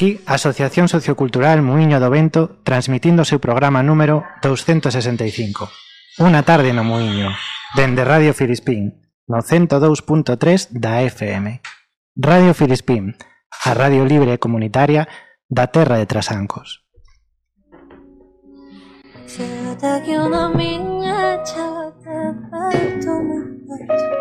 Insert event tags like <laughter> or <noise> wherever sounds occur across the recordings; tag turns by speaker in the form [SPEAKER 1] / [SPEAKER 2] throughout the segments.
[SPEAKER 1] Aquí, a Asociación Sociocultural Muiño do Vento transmitindo o seu programa número 265. Unha tarde no Muiño, dende Radio Filispín, no 102.3 da FM. Radio Filispín, a radio libre e comunitaria da terra de Trasancos. Chegate aquí unha miña, chegate perto, moi perto.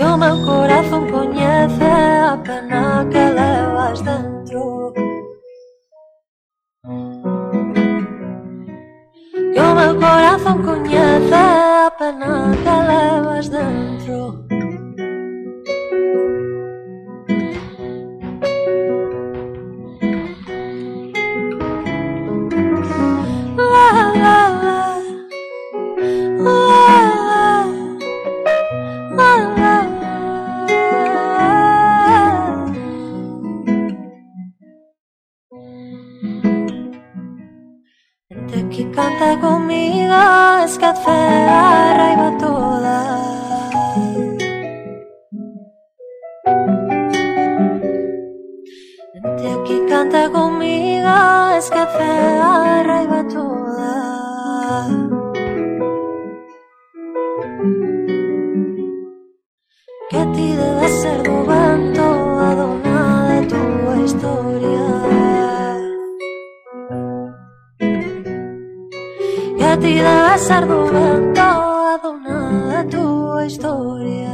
[SPEAKER 1] Que o meu corazón coñece a pena que levas dentro. Que o meu corazón coñece a pena que levas dentro. canta comigo esca fea raiva toda. Teu que canta comigo esca fea raiva toda. Que ti debe ser dubada passar de una a tua història.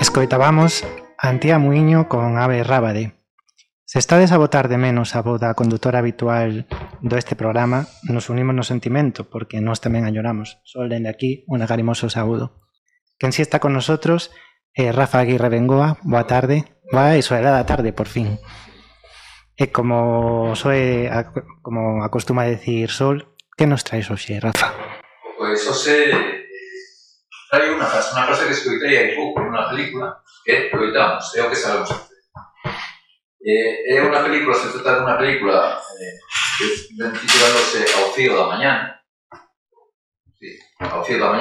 [SPEAKER 1] Escoitábamos Antía Muiño con Ave Rábade. Se estades a botar de menos a voz da condutora habitual do este programa, nos unimos no sentimento, porque nós tamén añoramos. Sol dende aquí, un agarimoso saúdo. Quen si está con nosotros é eh, Rafa Aguirre Bengoa. Boa tarde. Boa e soerada tarde, por fin. E como soe, como acostuma decir Sol, que nos traes hoxe, Rafa?
[SPEAKER 2] Pois hoxe eh, traio unha frase, unha frase que escoitei hai pouco nunha película que coitamos, é o que sabemos. Eh, é unha película, se trata de unha película eh, titulándose Ao fío da mañá sí, Ao fío da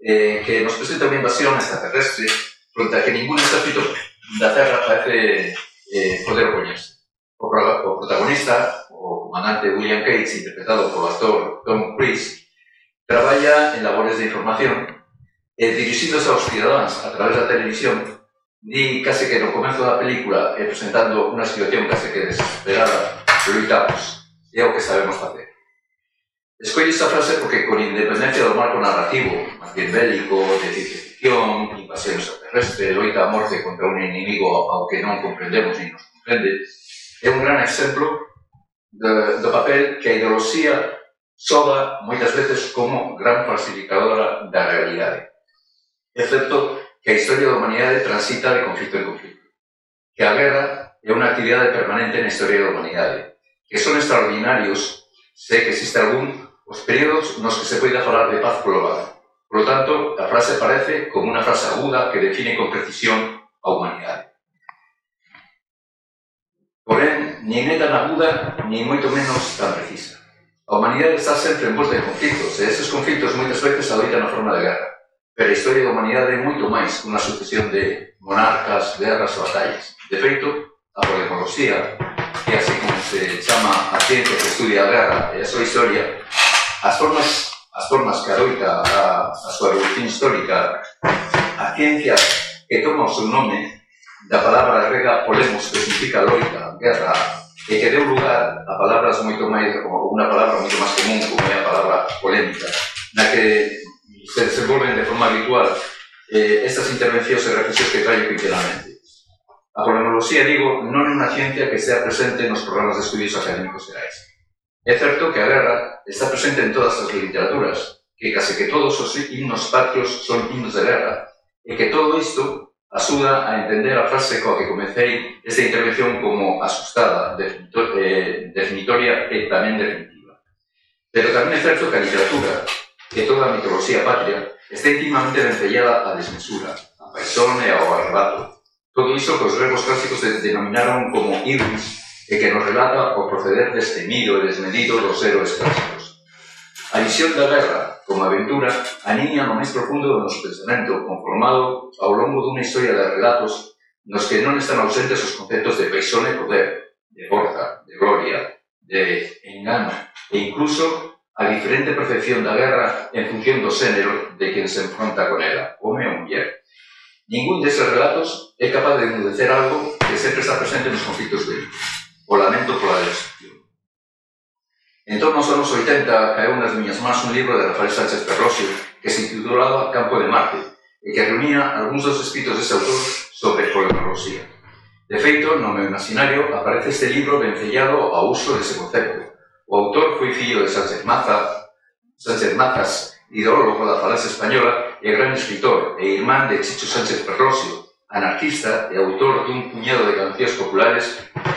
[SPEAKER 2] eh, que nos presenta unha invasión extraterrestre fronte a que ningún exército da Terra parece eh, poder opoñerse o, o protagonista o comandante William Cates interpretado polo actor Tom Cruise traballa en labores de información e dirixíndose aos cidadáns a través da televisión di case que no comezo da película e presentando unha situación case que desesperada, loitamos, e é o que sabemos facer. Escollo esta frase porque con independencia do marco narrativo, máis bien bélico, de ciencia ficción, invasión extraterrestre, loita a morte contra un inimigo ao que non comprendemos ni nos comprende, é un gran exemplo de, do papel que a ideoloxía soba moitas veces como gran falsificadora da realidade. Excepto que a historia da humanidade transita de conflito en conflito, que a guerra é unha actividade permanente na historia da humanidade, que son extraordinarios se que existe algún os períodos nos que se poida falar de paz global. Por lo tanto, a frase parece como unha frase aguda que define con precisión a humanidade. Porén, nin é tan aguda, nin moito menos tan precisa. A humanidade está sempre en voz de conflitos, e esos conflitos moitas veces adoitan na forma de guerra. Pero a historia da humanidade é moito máis que unha sucesión de monarcas, guerras, batallas. De feito, a polemoloxía, que así como se chama a ciencia que estudia a guerra e a súa historia, as formas as formas que adoita a, a súa evolución histórica, a ciencia que toma o seu nome da palabra grega polemos, que significa loita, guerra, e que deu lugar a palabras moito máis, como unha palabra moito máis común, como é a palabra polémica, na que se desenvolven de forma habitual eh, estas intervencións e reflexións que traio quinquenalmente. A cronoloxía, digo, non é unha ciencia que sea presente nos programas de estudios académicos gerais. É certo que a guerra está presente en todas as literaturas, que case que todos os himnos patrios son himnos de guerra, e que todo isto asuda a entender a frase coa que comecei esta intervención como asustada, eh, definitoria e tamén definitiva. Pero tamén é certo que a literatura, que toda a mitoloxía patria está íntimamente vencellada á desmesura, á paixón, traizón e ao arrebato. Todo iso que os gregos clásicos denominaron como iris e que nos relata o proceder destemido e desmedido dos héroes clásicos. A visión da guerra como aventura aniña no máis profundo do noso pensamento conformado ao longo dunha historia de relatos nos que non están ausentes os conceptos de paixón e poder, de forza, de gloria, de engano e incluso a diferente percepción da guerra en función do xénero de quen se enfronta con ela, home ou muller. Ningún deses relatos é capaz de enmudecer algo que sempre está presente nos conflitos dele, o lamento pola destrucción. En torno aos anos 80, caeu nas miñas más un libro de Rafael Sánchez Perrosio que se titulaba Campo de Marte e que reunía algúns dos escritos dese autor sobre polerosía. De feito, no meu imaginario aparece este libro vencellado ao uso dese concepto, O autor foi fillo de Sánchez Maza, Sánchez Mazas, ideólogo da falanxa española e gran escritor e irmán de Chicho Sánchez Perrosio, anarquista e autor dun puñado de cancións populares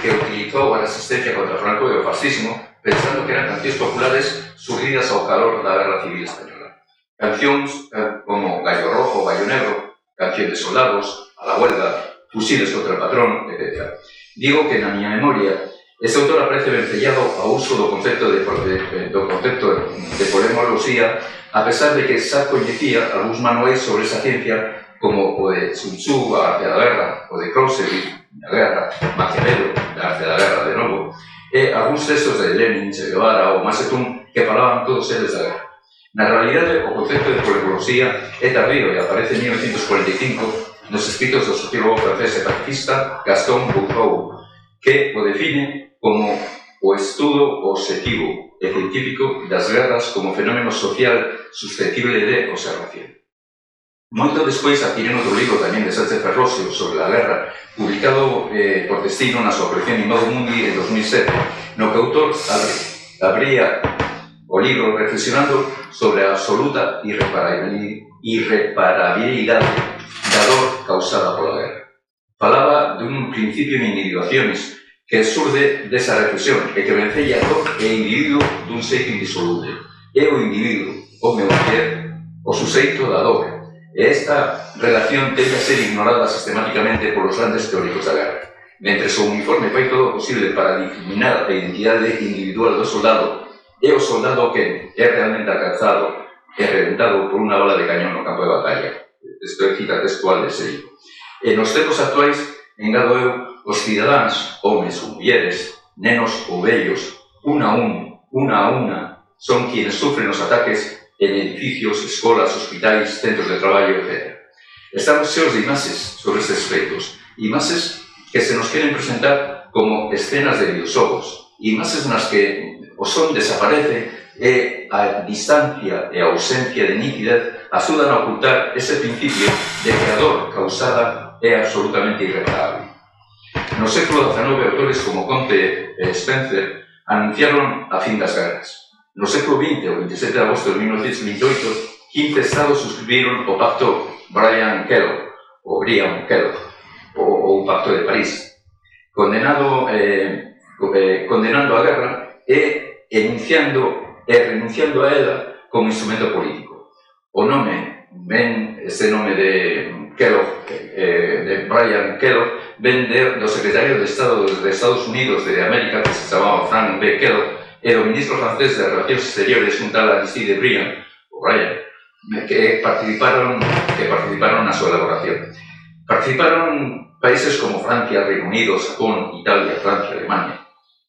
[SPEAKER 2] que utilizou a resistencia contra Franco e o fascismo pensando que eran cancións populares surgidas ao calor da Guerra Civil Española. Cancións eh, como Gallo Rojo, Gallo Negro, Canción de Soldados, A la Huelga, Fusiles contra el Patrón, etc. Digo que na miña memoria Este autor aparece vencellado ao uso do concepto de, de, do concepto de polemoloxía a pesar de que xa coñecía algúns manuais sobre esa ciencia como o de Sun Tzu, a arte da guerra, o de Clausewitz, a guerra, Maquiavelo, a arte da guerra de novo, e algúns textos de Lenin, Che Guevara ou Mao Zedong que falaban todos eles da guerra. Na realidade, o concepto de polemoloxía é tardío e aparece en 1945 nos escritos do sociólogo francés e pacifista Gaston Bourgeois, que o define como o estudo objetivo e científico das guerras como fenómeno social susceptible de observación. Moito despois adquiremos outro libro tamén de Sánchez Ferrosio sobre a guerra, publicado eh, por Destino na súa colección Inmodo Mundi en 2007, no que o autor abría o libro reflexionando sobre a absoluta irreparabilidade da dor causada pola guerra. Falaba dun principio de individuaciones que surde desa reflexión e que vencella do é individuo dun xeito indisoluble. É o individuo, o meu mujer, o suxeito da dor. E esta relación tende a ser ignorada sistemáticamente polos grandes teóricos da guerra. Mentre o uniforme fai todo o posible para difuminar a identidade individual do soldado, é o soldado que é realmente alcanzado e reventado por unha bala de cañón no campo de batalla. Isto é cita textual de serio. E nos tempos actuais, engado eu, os cidadáns, homes ou mulleres, nenos ou vellos, unha a un, unha a unha, son quienes sufren os ataques en edificios, escolas, hospitais, centros de traballo, etc. Estamos xeos de imaxes sobre estes feitos, imaxes que se nos queren presentar como escenas de videoxogos, imaxes nas que o son desaparece e a distancia e ausencia de nítidez axudan a ocultar ese principio de que a dor causada é absolutamente irreparable. No século XIX, autores como Conte e Spencer anunciaron a fin das guerras. No século XX, o 27 de agosto de 1928, 15 estados suscribiron o pacto Brian-Kellogg, o Brian-Kellogg, o, o pacto de París, condenado, eh, eh, condenando a guerra e enunciando e renunciando a ela como instrumento político. O nome, ben ese nome de Kellogg, eh, de Brian Kellogg, vende do secretario de Estado de Estados Unidos de América, que se chamaba Frank B. Kellogg, e do ministro francés de Relacións Exteriores, un tal Aristide Brian, o Brian, que participaron, que participaron na súa elaboración. Participaron países como Francia, Reino Unido, Japón, Italia, Francia, Alemania.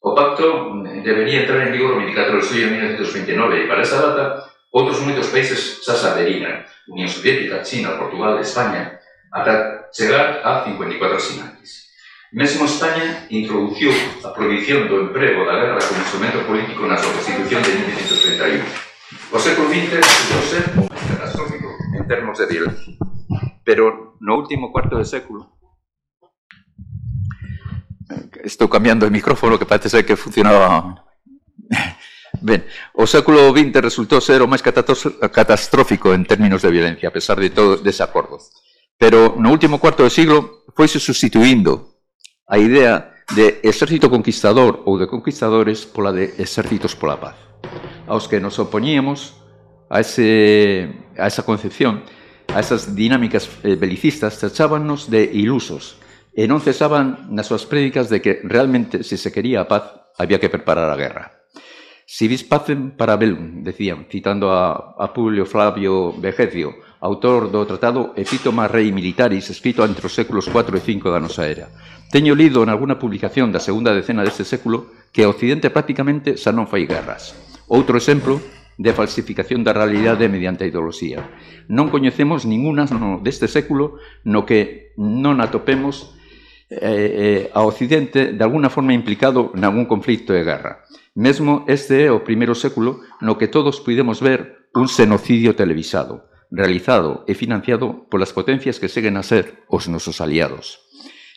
[SPEAKER 2] O pacto mm, debería entrar en vigor o 24 de julio de 1929 e para esa data outros moitos países xa se aderiran. Unión Soviética, China, Portugal, España, ata chegar a 54 asinantes. Mesmo España introduciu a prohibición do emprego da guerra como instrumento político na súa Constitución de 1931. O século XX resultou ser catastrófico en termos de violencia. Pero no último cuarto de século Estou cambiando o micrófono que parece ser que funcionaba <laughs> Ben, o século XX resultou ser o máis catastrófico en términos de violencia, a pesar de todo desacordos. pero no último cuarto do siglo foise sustituindo a idea de exército conquistador ou de conquistadores pola de exércitos pola paz. Aos que nos opoñíamos a, ese, a esa concepción, a esas dinámicas eh, belicistas, tachábanos de ilusos e non cesaban nas súas prédicas de que realmente se se quería a paz había que preparar a guerra. Si vis pacem para Belum, decían, citando a, a Publio Flavio Vegecio, autor do tratado Epítoma Rei Militaris, escrito entre os séculos 4 e 5 da nosa era. Teño lido en alguna publicación da segunda decena deste século que o Occidente prácticamente xa non fai guerras. Outro exemplo de falsificación da realidade mediante a ideoloxía. Non coñecemos ninguna no, deste século no que non atopemos eh, eh, a Occidente de alguna forma implicado nalgún conflito e guerra. Mesmo este é o primeiro século no que todos pudemos ver un xenocidio televisado, realizado e financiado polas potencias que seguen a ser os nosos aliados.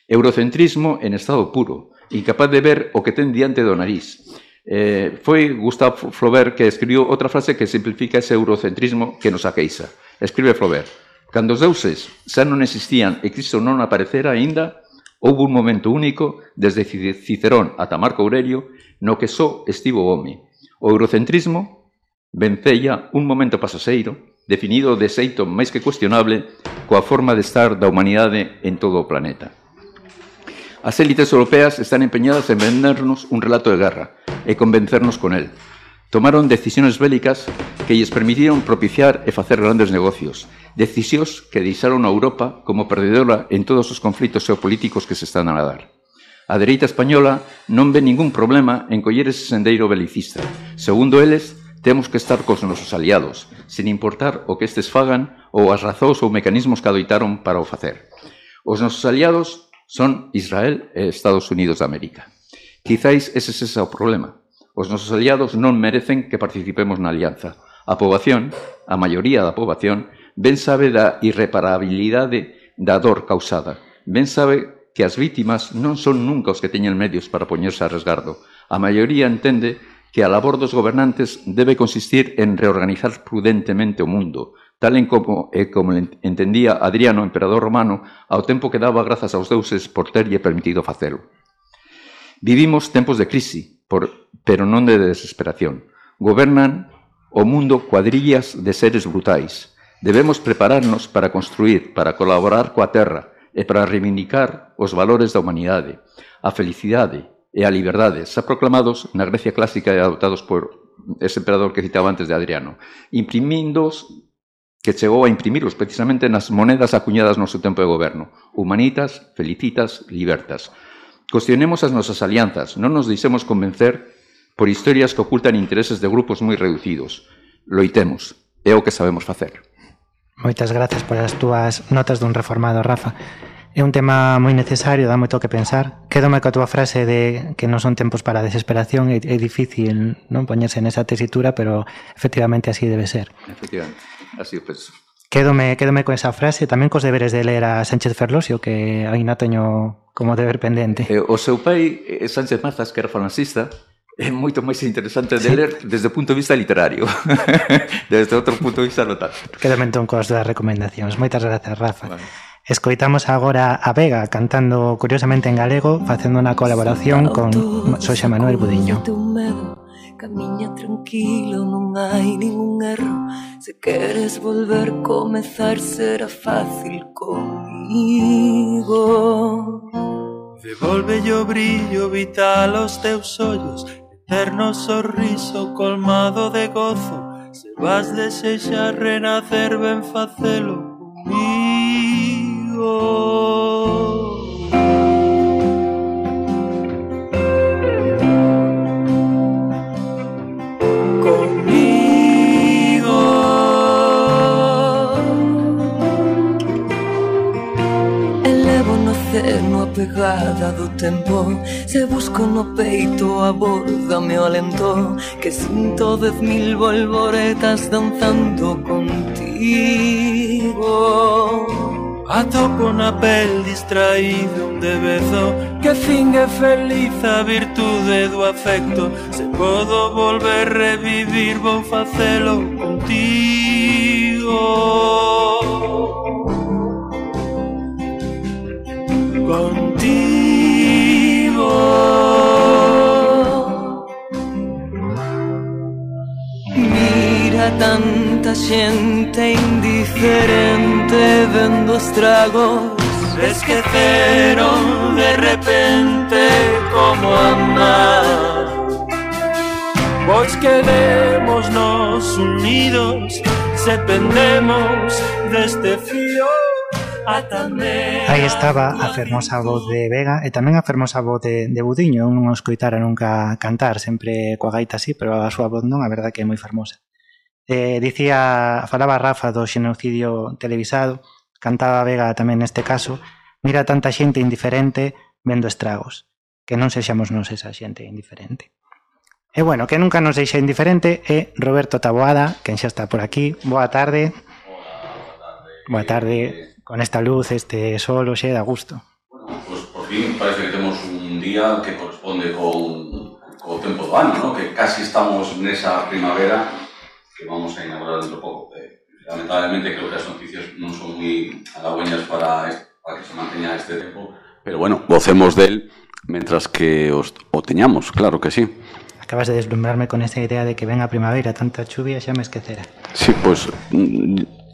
[SPEAKER 2] Eurocentrismo en estado puro, incapaz de ver o que ten diante do nariz. Eh, foi Gustave Flaubert que escribiu outra frase que simplifica ese eurocentrismo que nos aqueixa. Escribe Flaubert, Cando os deuses xa non existían e Cristo non aparecera aínda, Houve un momento único, desde Cicerón ata Marco Aurelio, no que só estivo o home. O eurocentrismo vencella un momento pasaseiro, definido de xeito máis que cuestionable coa forma de estar da humanidade en todo o planeta. As élites europeas están empeñadas en vendernos un relato de guerra e convencernos con el. Tomaron decisións bélicas que lles permitiron propiciar e facer grandes negocios, decisións que deixaron a Europa como perdedora en todos os conflitos geopolíticos que se están a dar. A dereita española non ve ningún problema en coller ese sendeiro belicista. Segundo eles, temos que estar cos nosos aliados, sen importar o que estes fagan ou as razóns ou mecanismos que adoitaron para o facer. Os nosos aliados son Israel e Estados Unidos de América. Quizáis ese é o problema. Os nosos aliados non merecen que participemos na alianza. A poboación, a maioría da poboación, ben sabe da irreparabilidade da dor causada. Ben sabe que as vítimas non son nunca os que teñen medios para poñerse a resgardo. A maioría entende que a labor dos gobernantes debe consistir en reorganizar prudentemente o mundo, tal en como, e como entendía Adriano, emperador romano, ao tempo que daba grazas aos deuses por terlle permitido facelo. Vivimos tempos de crise, por, pero non de desesperación. Gobernan o mundo cuadrillas de seres brutais, Debemos prepararnos para construir, para colaborar coa terra e para reivindicar os valores da humanidade, a felicidade e a liberdade, xa proclamados na Grecia clásica e adoptados por ese emperador que citaba antes de Adriano, imprimindos que chegou a imprimirlos precisamente nas monedas acuñadas no seu tempo de goberno. Humanitas, felicitas, libertas. Cuestionemos as nosas alianzas, non nos deixemos convencer por historias que ocultan intereses de grupos moi reducidos. Loitemos, é o que sabemos facer.
[SPEAKER 1] Moitas grazas por as túas notas dun reformado, Rafa. É un tema moi necesario, dá moito que pensar. Quédome coa túa frase de que non son tempos para desesperación, é, é difícil non poñerse nesa tesitura, pero efectivamente así debe ser.
[SPEAKER 2] Efectivamente, así o penso.
[SPEAKER 1] Quédome, quédome con esa frase, tamén cos deberes de ler a Sánchez Ferlosio, que aínda teño como deber pendente.
[SPEAKER 2] Eh, o seu pai, eh, Sánchez Mazas, que era francista, é moito máis interesante de ler desde o punto de vista literario. <laughs> Desde outro punto de vista no tanto.
[SPEAKER 1] Quedame entón coas das recomendacións moitas grazas Rafa. Bueno. Escoitamos agora a Vega cantando curiosamente en galego facendo unha colaboración con Xoxa Manuel Budiño.
[SPEAKER 3] Camiña tranquilo, non hai ningún erro. Se queres volver comezar será fácil comigo. Devolve o brillo vital aos teus ollos eterno sorriso colmado de gozo Se vas desexar renacer, ven facelo comigo perda do tempo. Se busco no peito abórdame o alento Que sinto dez mil volvoretas danzando contigo. Atopo na pel distraído un debezo Que fin é feliz a virtude do afecto. Se podo volver revivir vou facelo contigo. Contigo
[SPEAKER 4] Había tanta xente indiferente vendo estragos Esqueceron de repente como andar Pois quedemos nos unidos Se pendemos deste fío
[SPEAKER 1] Aí estaba a fermosa voz de Vega e tamén a fermosa voz de, de Budiño. Eu non o escoitara nunca cantar, sempre coa gaita así, pero a súa voz non, a verdade que é moi fermosa. Eh, dicía, falaba Rafa do xenocidio televisado, cantaba Vega tamén neste caso, mira tanta xente indiferente vendo estragos, que non sexamos nos esa xente indiferente. E bueno, que nunca nos deixa indiferente é Roberto Taboada, quen xa está por aquí. Boa tarde. Hola, boa tarde. Boa tarde. Con esta luz, este sol, xe da gusto.
[SPEAKER 5] Bueno, pues por fin parece que temos un día que corresponde co, co tempo do ano, ¿no? que casi estamos nesa primavera que vamos a inaugurar dentro pouco. Eh, lamentablemente creo que as noticias non son moi halagüeñas para, para que se manteña este tempo, pero bueno, gocemos del mentras que os, o teñamos, claro que sí.
[SPEAKER 1] Acabas de deslumbrarme con esa idea de que ven a primavera, tanta chuvia xa me esquecera.
[SPEAKER 5] Sí, pois,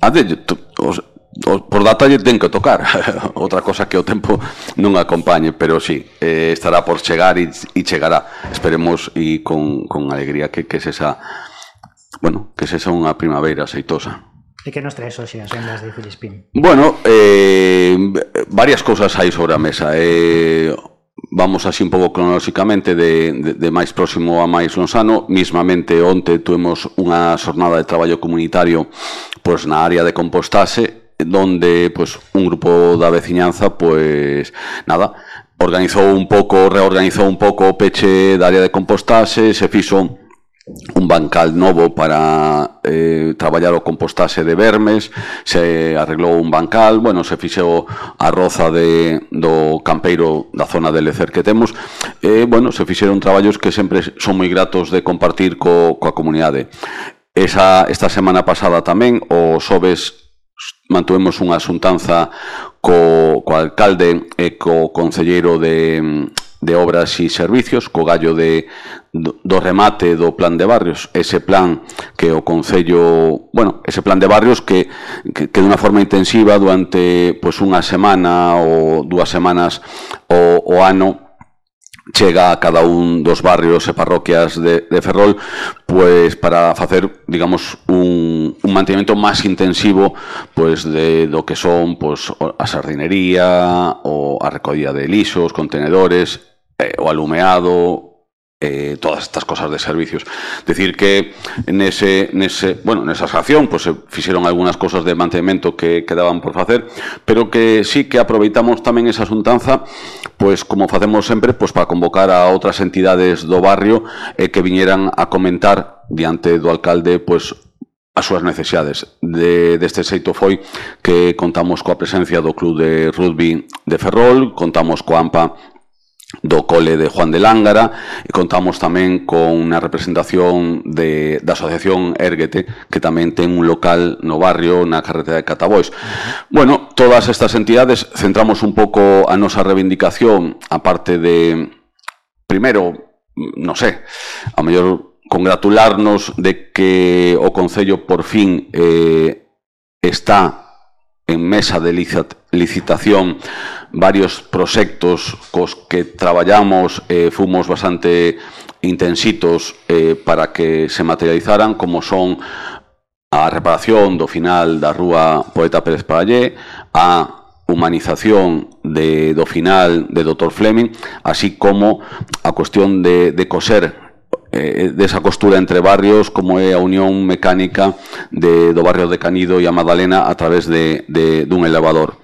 [SPEAKER 5] a de, os, o, por datalle ten que tocar <laughs> outra cosa que o tempo non acompañe pero sí, eh, estará por chegar e, e chegará esperemos e con, con alegría que, que es esa bueno, que sexa unha primavera aceitosa.
[SPEAKER 1] E que nos traes hoxe as ondas de Filispín?
[SPEAKER 5] Bueno, eh, varias cousas hai sobre a mesa. Eh, vamos así un pouco cronolóxicamente de, de, de máis próximo a máis lonsano. Mismamente onte tuvemos unha xornada de traballo comunitario pois na área de compostaxe donde pois un grupo da veciñanza pois nada, organizou un pouco, reorganizou un pouco o peche da área de compostaxe, se fixo un bancal novo para eh, traballar o compostaxe de vermes, se arreglou un bancal, bueno, se fixeu a roza de, do campeiro da zona de Lecer que temos, e, eh, bueno, se fixeron traballos que sempre son moi gratos de compartir co, coa comunidade. Esa, esta semana pasada tamén, o Sobes mantuvemos unha xuntanza co, co alcalde e co concelleiro de, de obras e servicios, co gallo de, do, do remate do plan de barrios, ese plan que o Concello, bueno, ese plan de barrios que, que, que de unha forma intensiva durante pois, unha semana ou dúas semanas o, o ano chega a cada un dos barrios e parroquias de, de Ferrol pues para facer, digamos, un, un mantenimento máis intensivo pues de do que son pues a sardinería, o a recollida de lixos, contenedores eh, o alumeado, eh, todas estas cosas de servicios. Decir que nese, nese, bueno, nesa acción pues se fixeron algunas cosas de mantemento que quedaban por facer, pero que sí que aproveitamos tamén esa xuntanza, pues como facemos sempre, pues para convocar a outras entidades do barrio eh, que viñeran a comentar diante do alcalde pues as súas necesidades. De, deste xeito foi que contamos coa presencia do Club de Rugby de Ferrol, contamos coa AMPA do Cole de Juan de Lángara e contamos tamén con unha representación de, da Asociación Erguete que tamén ten un local no barrio na carretera de Catabois. Uh -huh. Bueno, todas estas entidades centramos un pouco a nosa reivindicación a parte de, primero, non sé, a mellor congratularnos de que o Concello por fin eh, está en mesa de licitación varios proxectos cos que traballamos eh, fomos bastante intensitos eh, para que se materializaran como son a reparación do final da rúa Poeta Pérez Parallé, a humanización de, do final de Dr. Fleming, así como a cuestión de, de coser eh, desa costura entre barrios como é a unión mecánica de, do barrio de Canido e a Madalena a través de, de, dun elevador.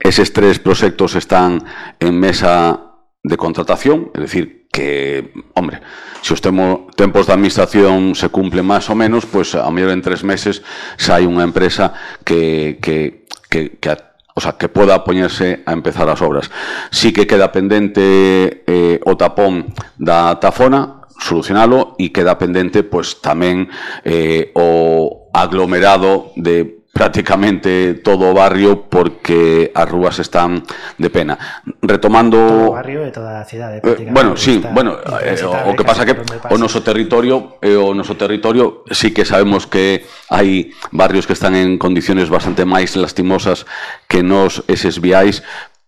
[SPEAKER 5] Eses tres proxectos están en mesa de contratación, é dicir, que, hombre, se os temo, tempos da administración se cumplen máis ou menos, pois a mellor en tres meses sai unha empresa que, que, que, que a, o sea, que poda poñerse a empezar as obras. Sí que queda pendente eh, o tapón da tafona, solucionalo, e queda pendente pois tamén eh, o aglomerado de prácticamente todo o barrio porque as rúas están de pena. Retomando
[SPEAKER 1] todo o barrio e toda a cidade
[SPEAKER 5] eh, bueno, sí,
[SPEAKER 1] está
[SPEAKER 5] bueno, eh, o, o que pasa que o noso territorio eh, o noso territorio sí que sabemos que hai barrios que están en condiciones bastante máis lastimosas que nos eses viais,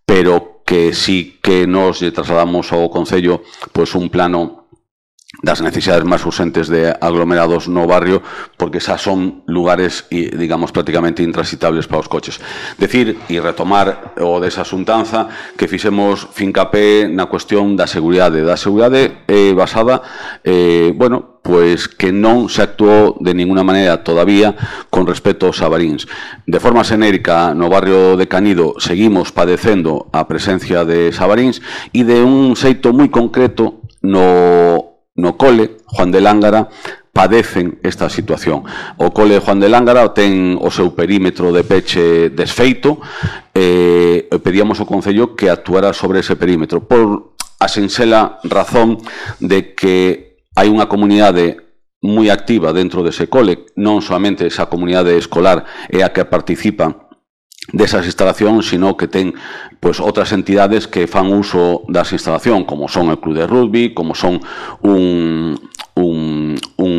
[SPEAKER 5] pero que sí que nos trasladamos ao concello pois pues, un plano das necesidades máis urxentes de aglomerados no barrio porque xa son lugares, digamos, prácticamente intransitables para os coches. Decir e retomar o desa xuntanza que fixemos fincapé na cuestión da seguridade. Da seguridade eh, basada, eh, bueno, pois que non se actuou de ninguna maneira todavía con respecto aos avaríns. De forma xenérica, no barrio de Canido seguimos padecendo a presencia de xabaríns e de un xeito moi concreto no no cole Juan de Lángara padecen esta situación. O cole Juan de Lángara ten o seu perímetro de peche desfeito e eh, pedíamos ao Concello que actuara sobre ese perímetro por a sinxela razón de que hai unha comunidade moi activa dentro dese cole, non somente esa comunidade escolar é a que participa desas instalacións, sino que ten pois outras entidades que fan uso das instalación, como son o club de rugby, como son un, un, un,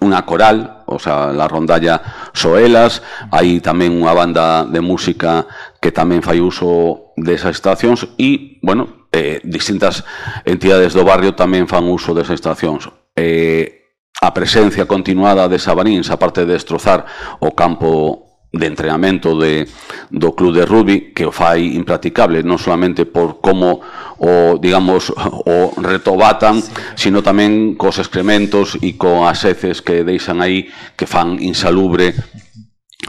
[SPEAKER 5] unha coral, o sea, la rondalla Soelas, hai tamén unha banda de música que tamén fai uso desas estacións e, bueno, eh, distintas entidades do barrio tamén fan uso desas estacións. Eh, a presencia continuada de Sabanins, aparte de destrozar o campo de entrenamento de, do club de rugby que o fai impracticable, non solamente por como o, digamos, <laughs> o retobatan, sí. sino tamén cos excrementos e con as heces que deixan aí que fan insalubre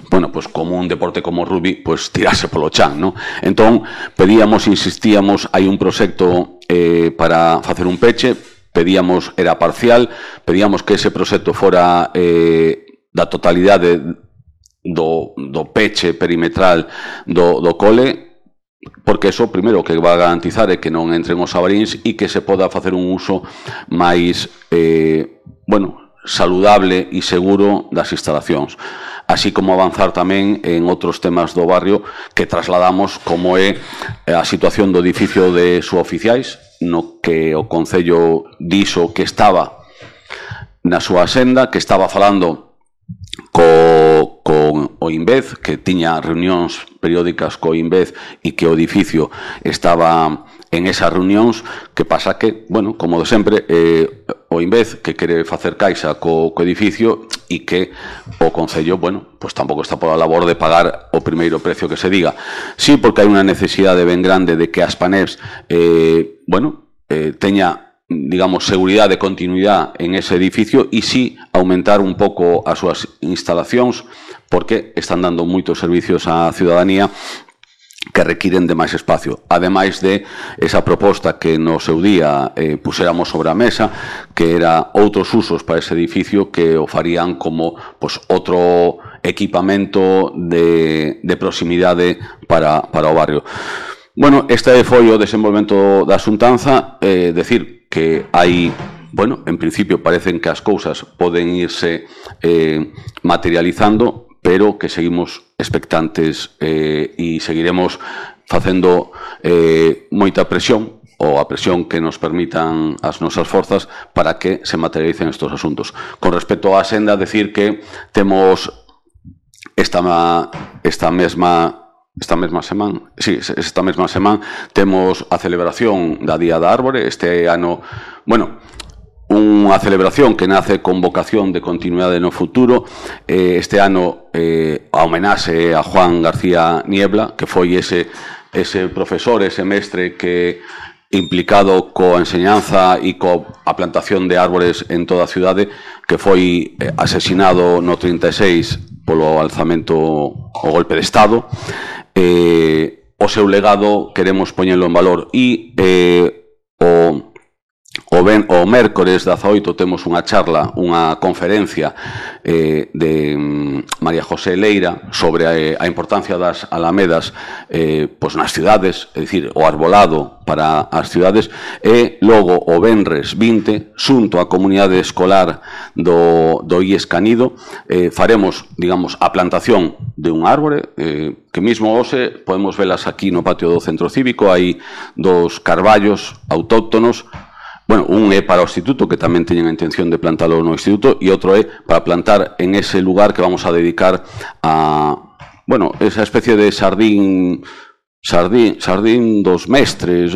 [SPEAKER 5] bueno, pues como un deporte como o rugby, pues tirarse polo chan, ¿no? Entón, pedíamos, insistíamos, hai un proxecto eh, para facer un peche, pedíamos, era parcial, pedíamos que ese proxecto fora eh, da totalidade do, do peche perimetral do, do cole porque eso primeiro que va a garantizar é que non entren os avaríns e que se poda facer un uso máis eh, bueno, saludable e seguro das instalacións. Así como avanzar tamén en outros temas do barrio que trasladamos como é a situación do edificio de suboficiais no que o Concello dixo que estaba na súa senda, que estaba falando con o INVEZ, que tiña reunións periódicas co INVEZ e que o edificio estaba en esas reunións, que pasa que, bueno, como de sempre, eh, o INVEZ que quere facer caixa co, co edificio e que o Concello, bueno, pues tampouco está pola labor de pagar o primeiro precio que se diga. Sí, porque hai unha necesidade ben grande de que as PANEPs, eh, bueno, eh, teña digamos, seguridade e continuidade en ese edificio e sí aumentar un pouco as súas instalacións porque están dando moitos servicios á ciudadanía que requiren de máis espacio. Ademais de esa proposta que no seu día eh, puséramos sobre a mesa, que era outros usos para ese edificio que o farían como pues, outro equipamento de, de proximidade para, para o barrio. Bueno, este foi o desenvolvemento da xuntanza, eh, decir que hai bueno, en principio parecen que as cousas poden irse eh, materializando pero que seguimos expectantes eh, e seguiremos facendo eh, moita presión ou a presión que nos permitan as nosas forzas para que se materialicen estes asuntos. Con respecto á senda, decir que temos esta, esta mesma esta mesma semana, sí, esta mesma semana temos a celebración da Día da Árbore, este ano, bueno, unha celebración que nace con vocación de continuidade no futuro. Eh, este ano eh, a homenaxe a Juan García Niebla, que foi ese, ese profesor, ese mestre que implicado coa enseñanza e coa plantación de árboles en toda a cidade que foi eh, asesinado no 36 polo alzamento o golpe de Estado eh, o seu legado queremos poñelo en valor e eh, o O, ben, o mércores 18 temos unha charla, unha conferencia eh, de mm, María José Leira sobre a, a importancia das alamedas eh, pois nas cidades, é dicir, o arbolado para as cidades, e logo o Benres 20, xunto á comunidade escolar do, do IES Canido, eh, faremos, digamos, a plantación de un árbore, eh, que mismo hoxe podemos velas aquí no patio do centro cívico, hai dos carballos autóctonos Bueno, un é para o instituto, que tamén teñen a intención de plantalo no instituto, e outro é para plantar en ese lugar que vamos a dedicar a, bueno, esa especie de sardín Sardín, Sardín dos Mestres,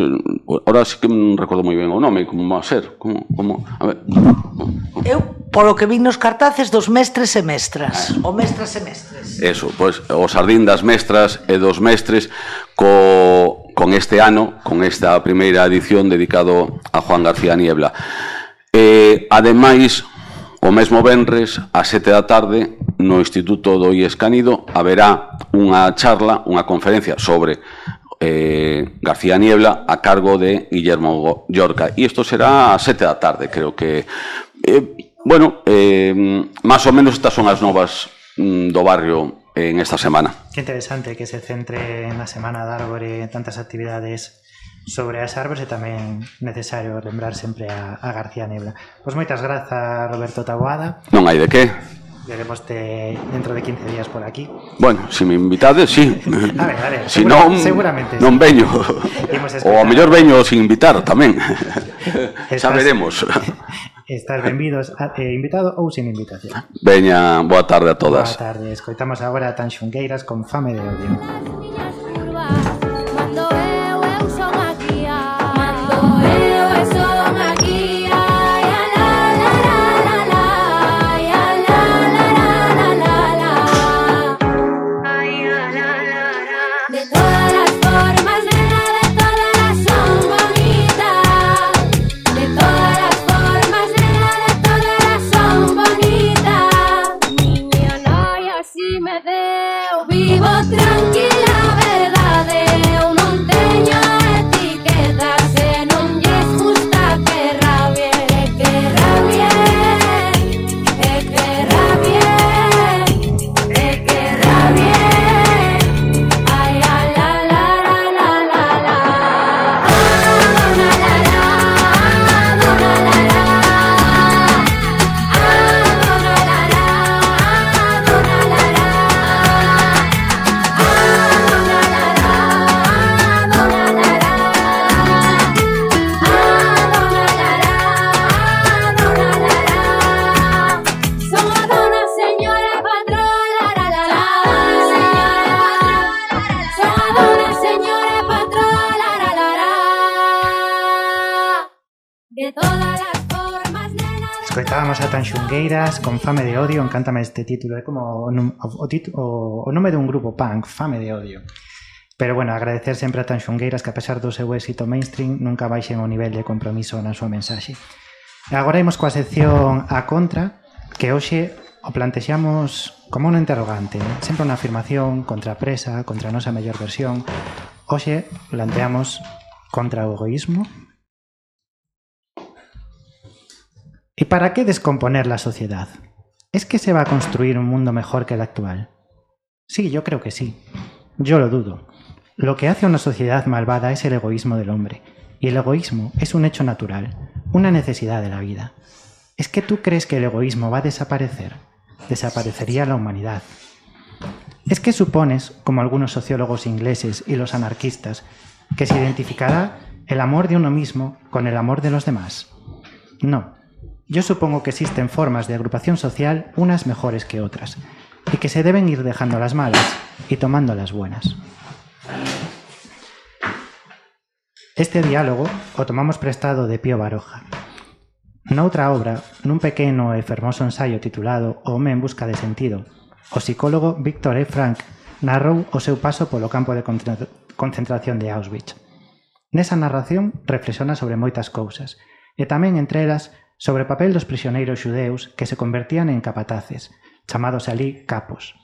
[SPEAKER 5] ahora sí que non recordo moi ben o nome, como va a ser, como, como, a ver.
[SPEAKER 6] Eu, polo que vin nos cartaces dos mestres e mestras, ah. o mestras e mestres.
[SPEAKER 5] Eso, pois, pues, o Sardín das Mestras e dos Mestres co, con este ano, con esta primeira edición dedicado a Juan García Niebla. Eh, ademais, O mesmo venres, a sete da tarde, no Instituto do IES Canido, haberá unha charla, unha conferencia sobre eh, García Niebla a cargo de Guillermo Llorca. E isto será a sete da tarde, creo que... Eh, bueno, eh, máis ou menos estas son as novas mm, do barrio en esta semana.
[SPEAKER 1] Que interesante que se centre na Semana da Árbore tantas actividades sobre as árbores e tamén necesario lembrar sempre a, a García Nebla. Pois moitas grazas, Roberto Taboada.
[SPEAKER 5] Non hai de que.
[SPEAKER 1] Veremos te dentro de 15 días por aquí.
[SPEAKER 5] Bueno, se si me invitades, sí. <laughs>
[SPEAKER 1] a ver, a ver,
[SPEAKER 5] si segura, non,
[SPEAKER 1] seguramente.
[SPEAKER 5] Non veño. <laughs> Ou a mellor veño sin invitar tamén. <laughs>
[SPEAKER 1] Estás,
[SPEAKER 5] Xa veremos.
[SPEAKER 1] Estás benvidos, a, eh, invitado ou sin invitación.
[SPEAKER 5] Veña, boa tarde a todas.
[SPEAKER 1] Boa tarde, escoitamos agora a Tan Xungueiras con Fame de Odio. Negras con Fame de Odio, encántame este título, é como o, o, o, o nome dun grupo punk, Fame de Odio. Pero bueno, agradecer sempre a tan que a pesar do seu éxito mainstream nunca baixen o nivel de compromiso na súa mensaxe. E agora imos coa sección a contra, que hoxe o plantexamos como un interrogante, ¿no? sempre unha afirmación contra a presa, contra a nosa mellor versión. Hoxe planteamos contra o egoísmo, ¿Y para qué descomponer la sociedad? ¿Es que se va a construir un mundo mejor que el actual? Sí, yo creo que sí. Yo lo dudo. Lo que hace una sociedad malvada es el egoísmo del hombre. Y el egoísmo es un hecho natural, una necesidad de la vida. ¿Es que tú crees que el egoísmo va a desaparecer? Desaparecería la humanidad. ¿Es que supones, como algunos sociólogos ingleses y los anarquistas, que se identificará el amor de uno mismo con el amor de los demás? No. Yo supongo que existen formas de agrupación social unas mejores que otras, y que se deben ir dejando las malas y tomando las buenas. Este diálogo o tomamos prestado de Pío Baroja. Noutra obra, nun pequeno e fermoso ensaio titulado O home en busca de sentido, o psicólogo Víctor E. Frank narrou o seu paso polo campo de concentración de Auschwitz. Nesa narración reflexiona sobre moitas cousas, e tamén entre elas sobre o papel dos prisioneiros xudeus que se convertían en capataces, chamados alí capos,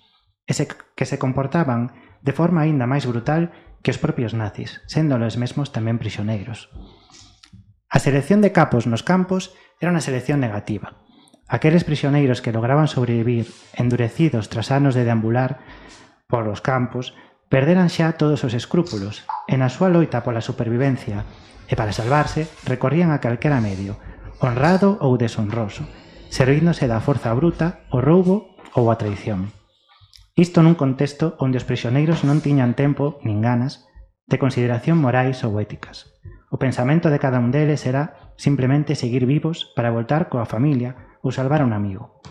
[SPEAKER 1] e se, que se comportaban de forma aínda máis brutal que os propios nazis, sendo los mesmos tamén prisioneiros. A selección de capos nos campos era unha selección negativa. Aqueles prisioneiros que lograban sobrevivir endurecidos tras anos de deambular polos campos perderan xa todos os escrúpulos e na súa loita pola supervivencia e para salvarse recorrían a calquera medio, honrado ou deshonroso, servíndose da forza bruta, o roubo ou a traición. Isto nun contexto onde os prisioneiros non tiñan tempo, nin ganas, de consideración morais ou éticas. O pensamento de cada un deles era simplemente seguir vivos para voltar coa familia ou salvar a un amigo.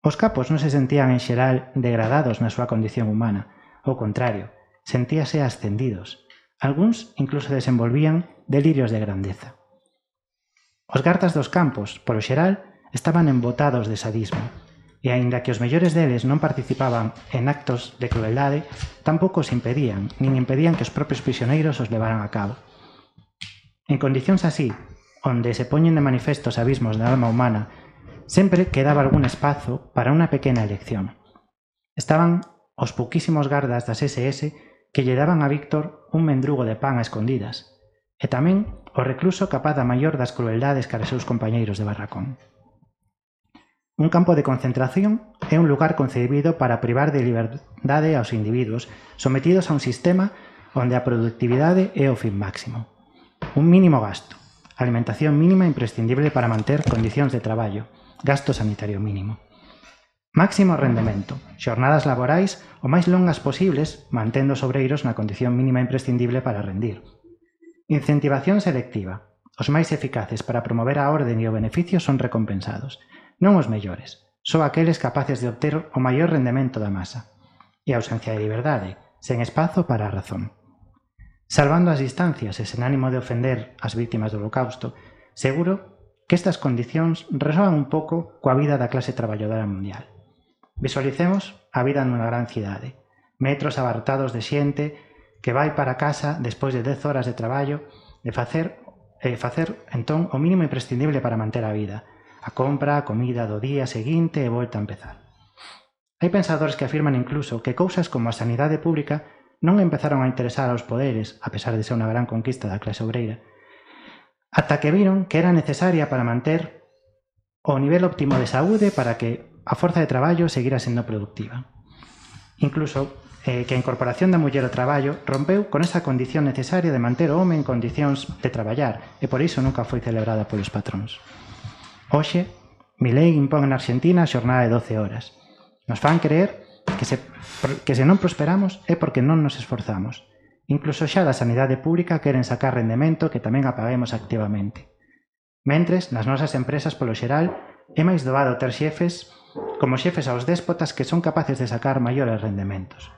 [SPEAKER 1] Os capos non se sentían en xeral degradados na súa condición humana, ao contrario, sentíase ascendidos. Alguns incluso desenvolvían delirios de grandeza. Os gardas dos campos, polo xeral, estaban embotados de sadismo, e aínda que os mellores deles non participaban en actos de crueldade, tampouco os impedían, nin impedían que os propios prisioneiros os levaran a cabo. En condicións así, onde se poñen de manifesto os abismos da alma humana, sempre quedaba algún espazo para unha pequena elección. Estaban os pouquísimos gardas das SS que lle daban a Víctor un mendrugo de pan a escondidas, E tamén o recluso capaz da maior das crueldades cara seus compañeiros de barracón. Un campo de concentración é un lugar concebido para privar de liberdade aos individuos sometidos a un sistema onde a productividade é o fin máximo. Un mínimo gasto, alimentación mínima imprescindible para manter condicións de traballo, gasto sanitario mínimo. Máximo rendemento, xornadas laborais o máis longas posibles, mantendo os obreiros na condición mínima imprescindible para rendir, Incentivación selectiva. Os máis eficaces para promover a orden e o beneficio son recompensados. Non os mellores, só aqueles capaces de obter o maior rendemento da masa. E ausencia de liberdade, sen espazo para a razón. Salvando as distancias e sen ánimo de ofender as vítimas do holocausto, seguro que estas condicións resoan un pouco coa vida da clase traballadora mundial. Visualicemos a vida nunha gran cidade, metros abartados de xente que vai para casa despois de 10 horas de traballo e facer, e facer entón o mínimo imprescindible para manter a vida, a compra, a comida do día seguinte e volta a empezar. Hai pensadores que afirman incluso que cousas como a sanidade pública non empezaron a interesar aos poderes, a pesar de ser unha gran conquista da clase obreira, ata que viron que era necesaria para manter o nivel óptimo de saúde para que a forza de traballo seguira sendo productiva. Incluso eh, que a incorporación da muller ao traballo rompeu con esa condición necesaria de manter o home en condicións de traballar e por iso nunca foi celebrada polos patróns. Hoxe, Milei impón na Argentina a xornada de 12 horas. Nos fan creer que se, que se non prosperamos é porque non nos esforzamos. Incluso xa da sanidade pública queren sacar rendemento que tamén apaguemos activamente. Mentres, nas nosas empresas polo xeral, é máis doado ter xefes como xefes aos déspotas que son capaces de sacar maiores rendementos.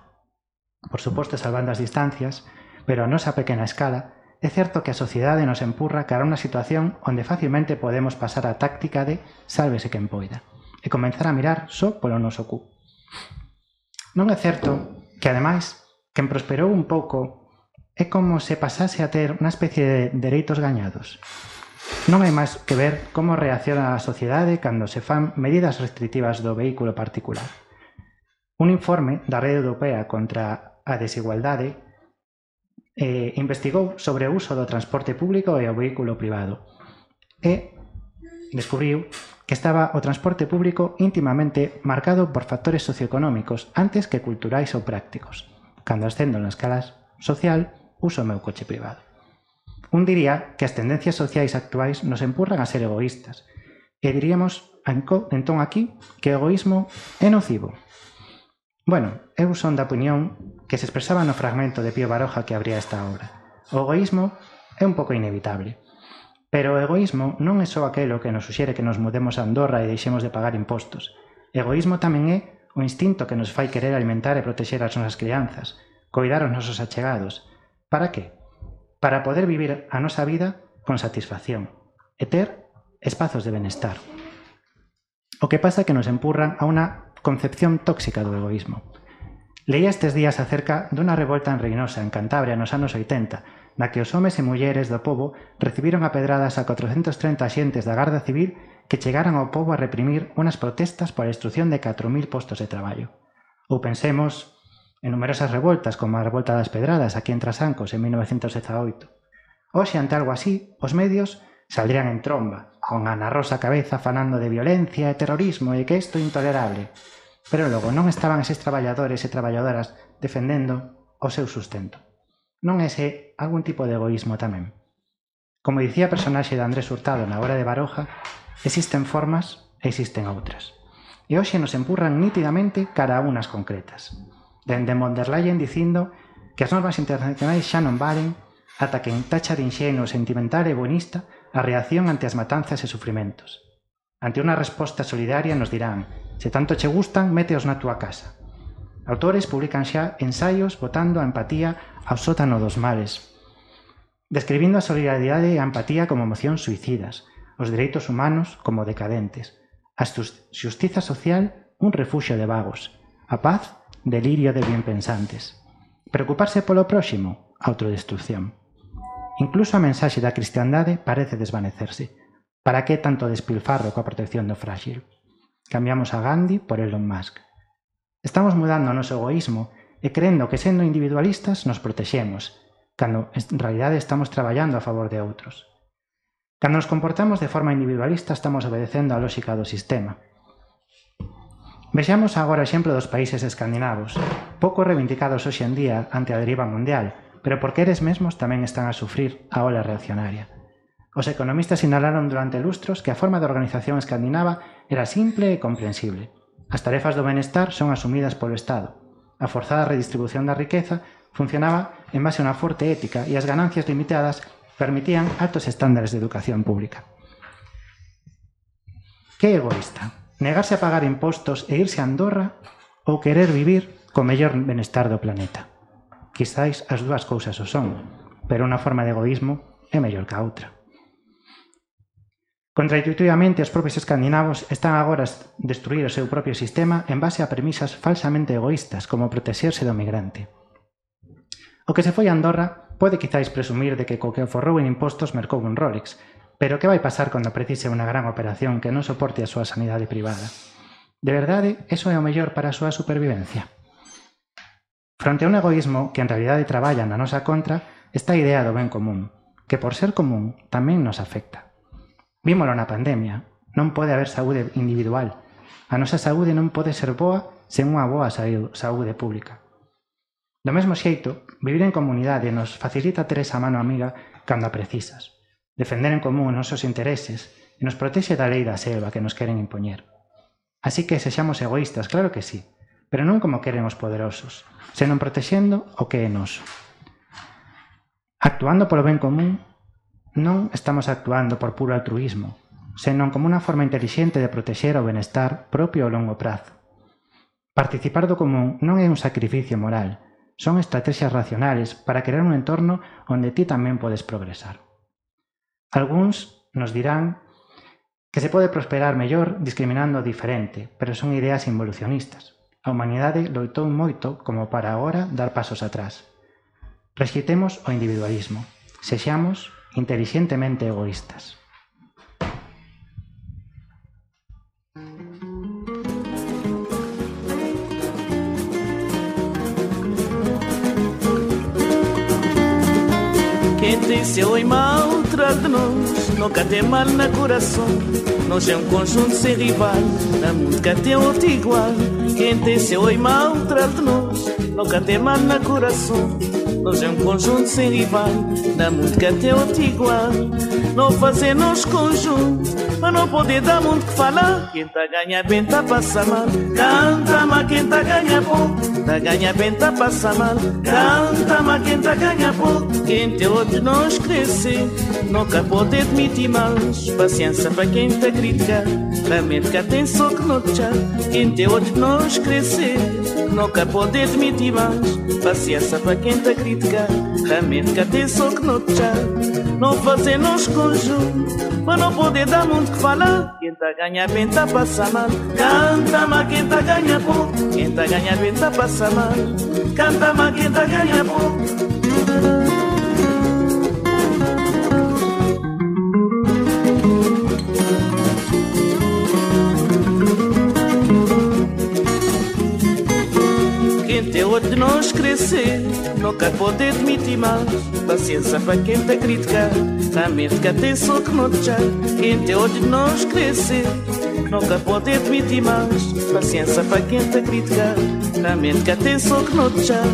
[SPEAKER 1] Por suposto, salvando as distancias, pero a nosa pequena escala, é certo que a sociedade nos empurra cara a unha situación onde facilmente podemos pasar a táctica de sálvese quen poida e comenzar a mirar só polo noso cu. Non é certo que, ademais, quen prosperou un pouco é como se pasase a ter unha especie de dereitos gañados. Non hai máis que ver como reacciona a sociedade cando se fan medidas restrictivas do vehículo particular. Un informe da Rede Europea contra a desigualdade eh, investigou sobre o uso do transporte público e o vehículo privado e descubriu que estaba o transporte público íntimamente marcado por factores socioeconómicos antes que culturais ou prácticos. Cando ascendo na escala social, uso o meu coche privado. Un diría que as tendencias sociais actuais nos empurran a ser egoístas, e diríamos entón aquí que o egoísmo é nocivo, Bueno, eu son da opinión que se expresaba no fragmento de Pío Baroja que abría esta obra. O egoísmo é un pouco inevitable. Pero o egoísmo non é só aquelo que nos suxere que nos mudemos a Andorra e deixemos de pagar impostos. Egoísmo tamén é o instinto que nos fai querer alimentar e protexer as nosas crianzas, coidar os nosos achegados. Para que? Para poder vivir a nosa vida con satisfacción e ter espazos de benestar. O que pasa é que nos empurran a unha concepción tóxica do egoísmo. Leía estes días acerca dunha revolta en Reynosa, en Cantabria, nos anos 80, na que os homes e mulleres do povo recibiron a pedradas a 430 xentes da Garda Civil que chegaran ao povo a reprimir unhas protestas pola destrucción de 4.000 postos de traballo. Ou pensemos en numerosas revoltas como a Revolta das Pedradas aquí en Trasancos en 1918. Hoxe ante algo así, os medios saldrían en tromba, con Ana Rosa Cabeza falando de violencia e terrorismo e que isto é intolerable. Pero logo non estaban eses traballadores e traballadoras defendendo o seu sustento. Non ese algún tipo de egoísmo tamén. Como dicía a personaxe de Andrés Hurtado na obra de Baroja, existen formas e existen outras. E hoxe nos empurran nítidamente cara a unas concretas. Dende von der Leyen dicindo que as normas internacionais xa non valen ata que en tacha de inxeno sentimental e buenista a reacción ante as matanzas e sufrimentos. Ante unha resposta solidaria nos dirán se tanto che gustan, méteos na túa casa. Autores publican xa ensaios votando a empatía ao sótano dos males, describindo a solidaridade e a empatía como emocións suicidas, os dereitos humanos como decadentes, a xustiza social un refuxio de vagos, a paz delirio de bienpensantes. Preocuparse polo próximo, autodestrucción. Incluso a mensaxe da cristiandade parece desvanecerse. Para que tanto despilfarro coa protección do frágil? Cambiamos a Gandhi por Elon Musk. Estamos mudando o noso egoísmo e creendo que sendo individualistas nos protexemos, cando en realidade estamos traballando a favor de outros. Cando nos comportamos de forma individualista estamos obedecendo á lógica do sistema, Vexamos agora o exemplo dos países escandinavos, pouco reivindicados hoxe en día ante a deriva mundial, pero porque eles mesmos tamén están a sufrir a ola reaccionaria. Os economistas sinalaron durante lustros que a forma de organización escandinava era simple e comprensible. As tarefas do benestar son asumidas polo Estado. A forzada redistribución da riqueza funcionaba en base a unha forte ética e as ganancias limitadas permitían altos estándares de educación pública. Que egoísta, negarse a pagar impostos e irse a Andorra ou querer vivir co mellor benestar do planeta. Quizáis as dúas cousas o son, pero unha forma de egoísmo é mellor que a outra. Contraintuitivamente, os propios escandinavos están agora a destruir o seu propio sistema en base a premisas falsamente egoístas como protexerse do migrante. O que se foi a Andorra pode quizáis presumir de que co que forrou en impostos mercou un Rolex, pero que vai pasar cando precise unha gran operación que non soporte a súa sanidade privada? De verdade, eso é o mellor para a súa supervivencia. Fronte a un egoísmo que en realidade traballa na nosa contra está a idea do ben común, que por ser común tamén nos afecta. Vímolo na pandemia, non pode haber saúde individual. A nosa saúde non pode ser boa sen unha boa saúde pública. Do mesmo xeito, vivir en comunidade nos facilita ter esa mano amiga cando a precisas, defender en común os nosos intereses e nos protexe da lei da selva que nos queren impoñer. Así que sexamos egoístas, claro que sí, pero non como queren os poderosos, senón protexendo o que é noso. Actuando polo ben común, non estamos actuando por puro altruismo, senón como unha forma inteligente de protexer o benestar propio a longo prazo. Participar do común non é un sacrificio moral, son estrategias racionales para crear un entorno onde ti tamén podes progresar. Alguns nos dirán que se pode prosperar mellor discriminando o diferente, pero son ideas involucionistas. A humanidade loitou moito como para agora dar pasos atrás. Resquitemos o individualismo. Sexamos intelixentemente egoístas.
[SPEAKER 4] Seu irmão atrás de nós Nunca tem mal na coração Nós é um conjunto sem rival Na música tem outro igual. Quem tem seu irmão atrás de nós Nunca tem mal na coração Nós é um conjunto sem rival Na música tem outro igual. Não fazemos conjunto Mas não pode dar muito que falar. Quem tá ganha bem tá passa mal. Canta, mas quem tá ganha pouco Tá ganha bem tá passa mal. Canta, mas quem tá ganha pouco Quem tem outros nós crescer Nunca pode admitir mais Paciência para quem tá criticar A médica tem só que notar Quem tem outros nós crescer Nunca pode admitir mais. Paciência para quem tá criticar A médica tem só que notar Não fazer nos conjunto Mas não pode dar muito que falar. Quem tá ganha bem tá passa mal. Canta, mas quem tá ganha pouco Quem tá ganha bem tá passa mal. Canta, mas quem tá ganha pouco Quem outro de nós crescer Nunca pode admitir mais. Paciência para quem tá criticar A médica tem só que notar Quem tem outro de nós crescer Nunca pode admitir mais. Paciência para quem tá criticar A médica tem só que notar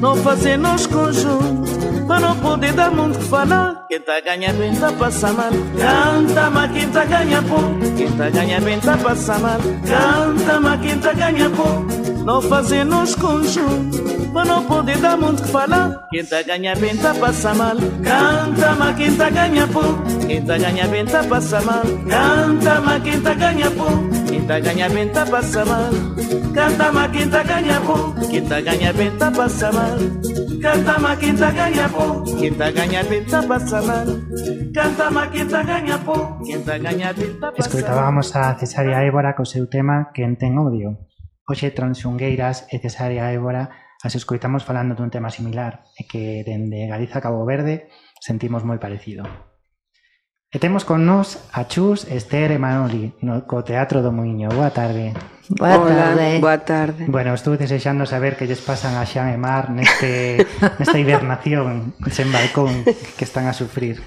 [SPEAKER 4] Não fazer nós conjunto Mas não pode dar muito que falar. Quem tá ganha bem tá passa mal. Canta, mas quem tá ganha Quem tá ganha bem tá passa mal. Canta, mas quem tá ganha pouco Não fazemos conjunto Mas não pode dar muito que falar Quem tá ganha bem tá passa mal Canta, mas quem tá ganha pouco Quem tá ganha bem tá passa mal Canta, mas quem tá ganha pouco Quem tá ganha bem tá passa mal Canta, mas quem tá ganha pouco Quem tá ganha bem tá passa mal Canta, mas quem tá ganha pouco Quem tá ganha bem tá passa mal Canta, mas quem tá ganha pouco Quem tá ganha bem tá passa mal
[SPEAKER 1] Escoitábamos a Cesárea Évora co seu tema Quen ten odio. Hoxe Transungueiras e Cesárea Évora as escoitamos falando dun tema similar e que dende Galiza a Cabo Verde sentimos moi parecido. E temos con nos a Chus, Esther e Manoli no, co Teatro do Muiño. Boa tarde.
[SPEAKER 6] Boa
[SPEAKER 7] Hola,
[SPEAKER 6] tarde.
[SPEAKER 7] Boa tarde.
[SPEAKER 1] Bueno, estou desexando saber que lles pasan a Xan e Mar neste, <laughs> nesta hibernación sen balcón que están a sufrir.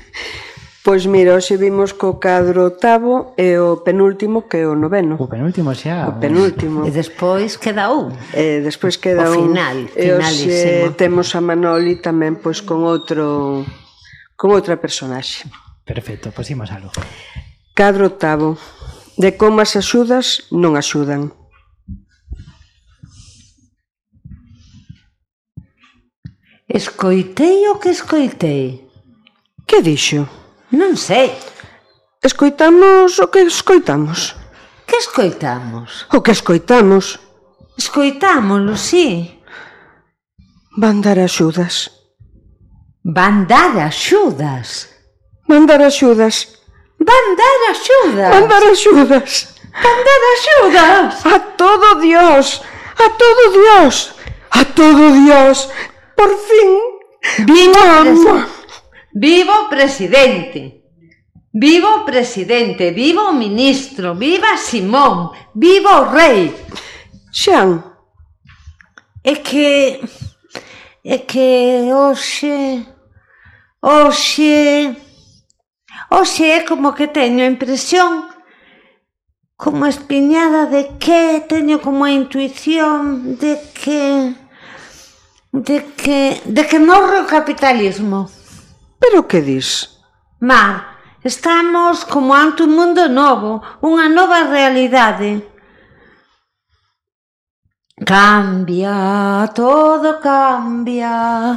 [SPEAKER 7] Pois mira, hoxe vimos co cadro octavo e o penúltimo que é o noveno.
[SPEAKER 1] O penúltimo xa.
[SPEAKER 7] O penúltimo.
[SPEAKER 6] E despois queda un.
[SPEAKER 7] E despois queda
[SPEAKER 6] o final, un.
[SPEAKER 7] E hoxe temos a Manoli tamén pois con outro con outra personaxe.
[SPEAKER 1] Perfecto, pois imos algo.
[SPEAKER 7] Cadro octavo. De como as axudas non axudan.
[SPEAKER 6] Escoitei o que escoitei.
[SPEAKER 7] Que dixo?
[SPEAKER 6] Non sei.
[SPEAKER 7] Escoitamos o que escoitamos.
[SPEAKER 6] Que escoitamos?
[SPEAKER 7] O que escoitamos.
[SPEAKER 6] Escoitámolo, sí.
[SPEAKER 7] Van dar axudas.
[SPEAKER 6] Van dar axudas.
[SPEAKER 7] Van dar axudas.
[SPEAKER 6] Van dar axudas.
[SPEAKER 7] Van dar axudas.
[SPEAKER 6] Van dar axudas.
[SPEAKER 7] A todo Dios. A todo Dios. A todo Dios. Por fin.
[SPEAKER 6] Vimos. Vivo presidente! Vivo o presidente, vivo o ministro, viva Simón, viva o rei.
[SPEAKER 7] Xan,
[SPEAKER 6] é que é que hoxe hoxe hoxe é como que teño a impresión como espiñada de que teño como a intuición de que de que de que morre o capitalismo.
[SPEAKER 7] Pero que dis?
[SPEAKER 6] Ma, estamos como ante un mundo novo, unha nova realidade. Cambia, todo cambia.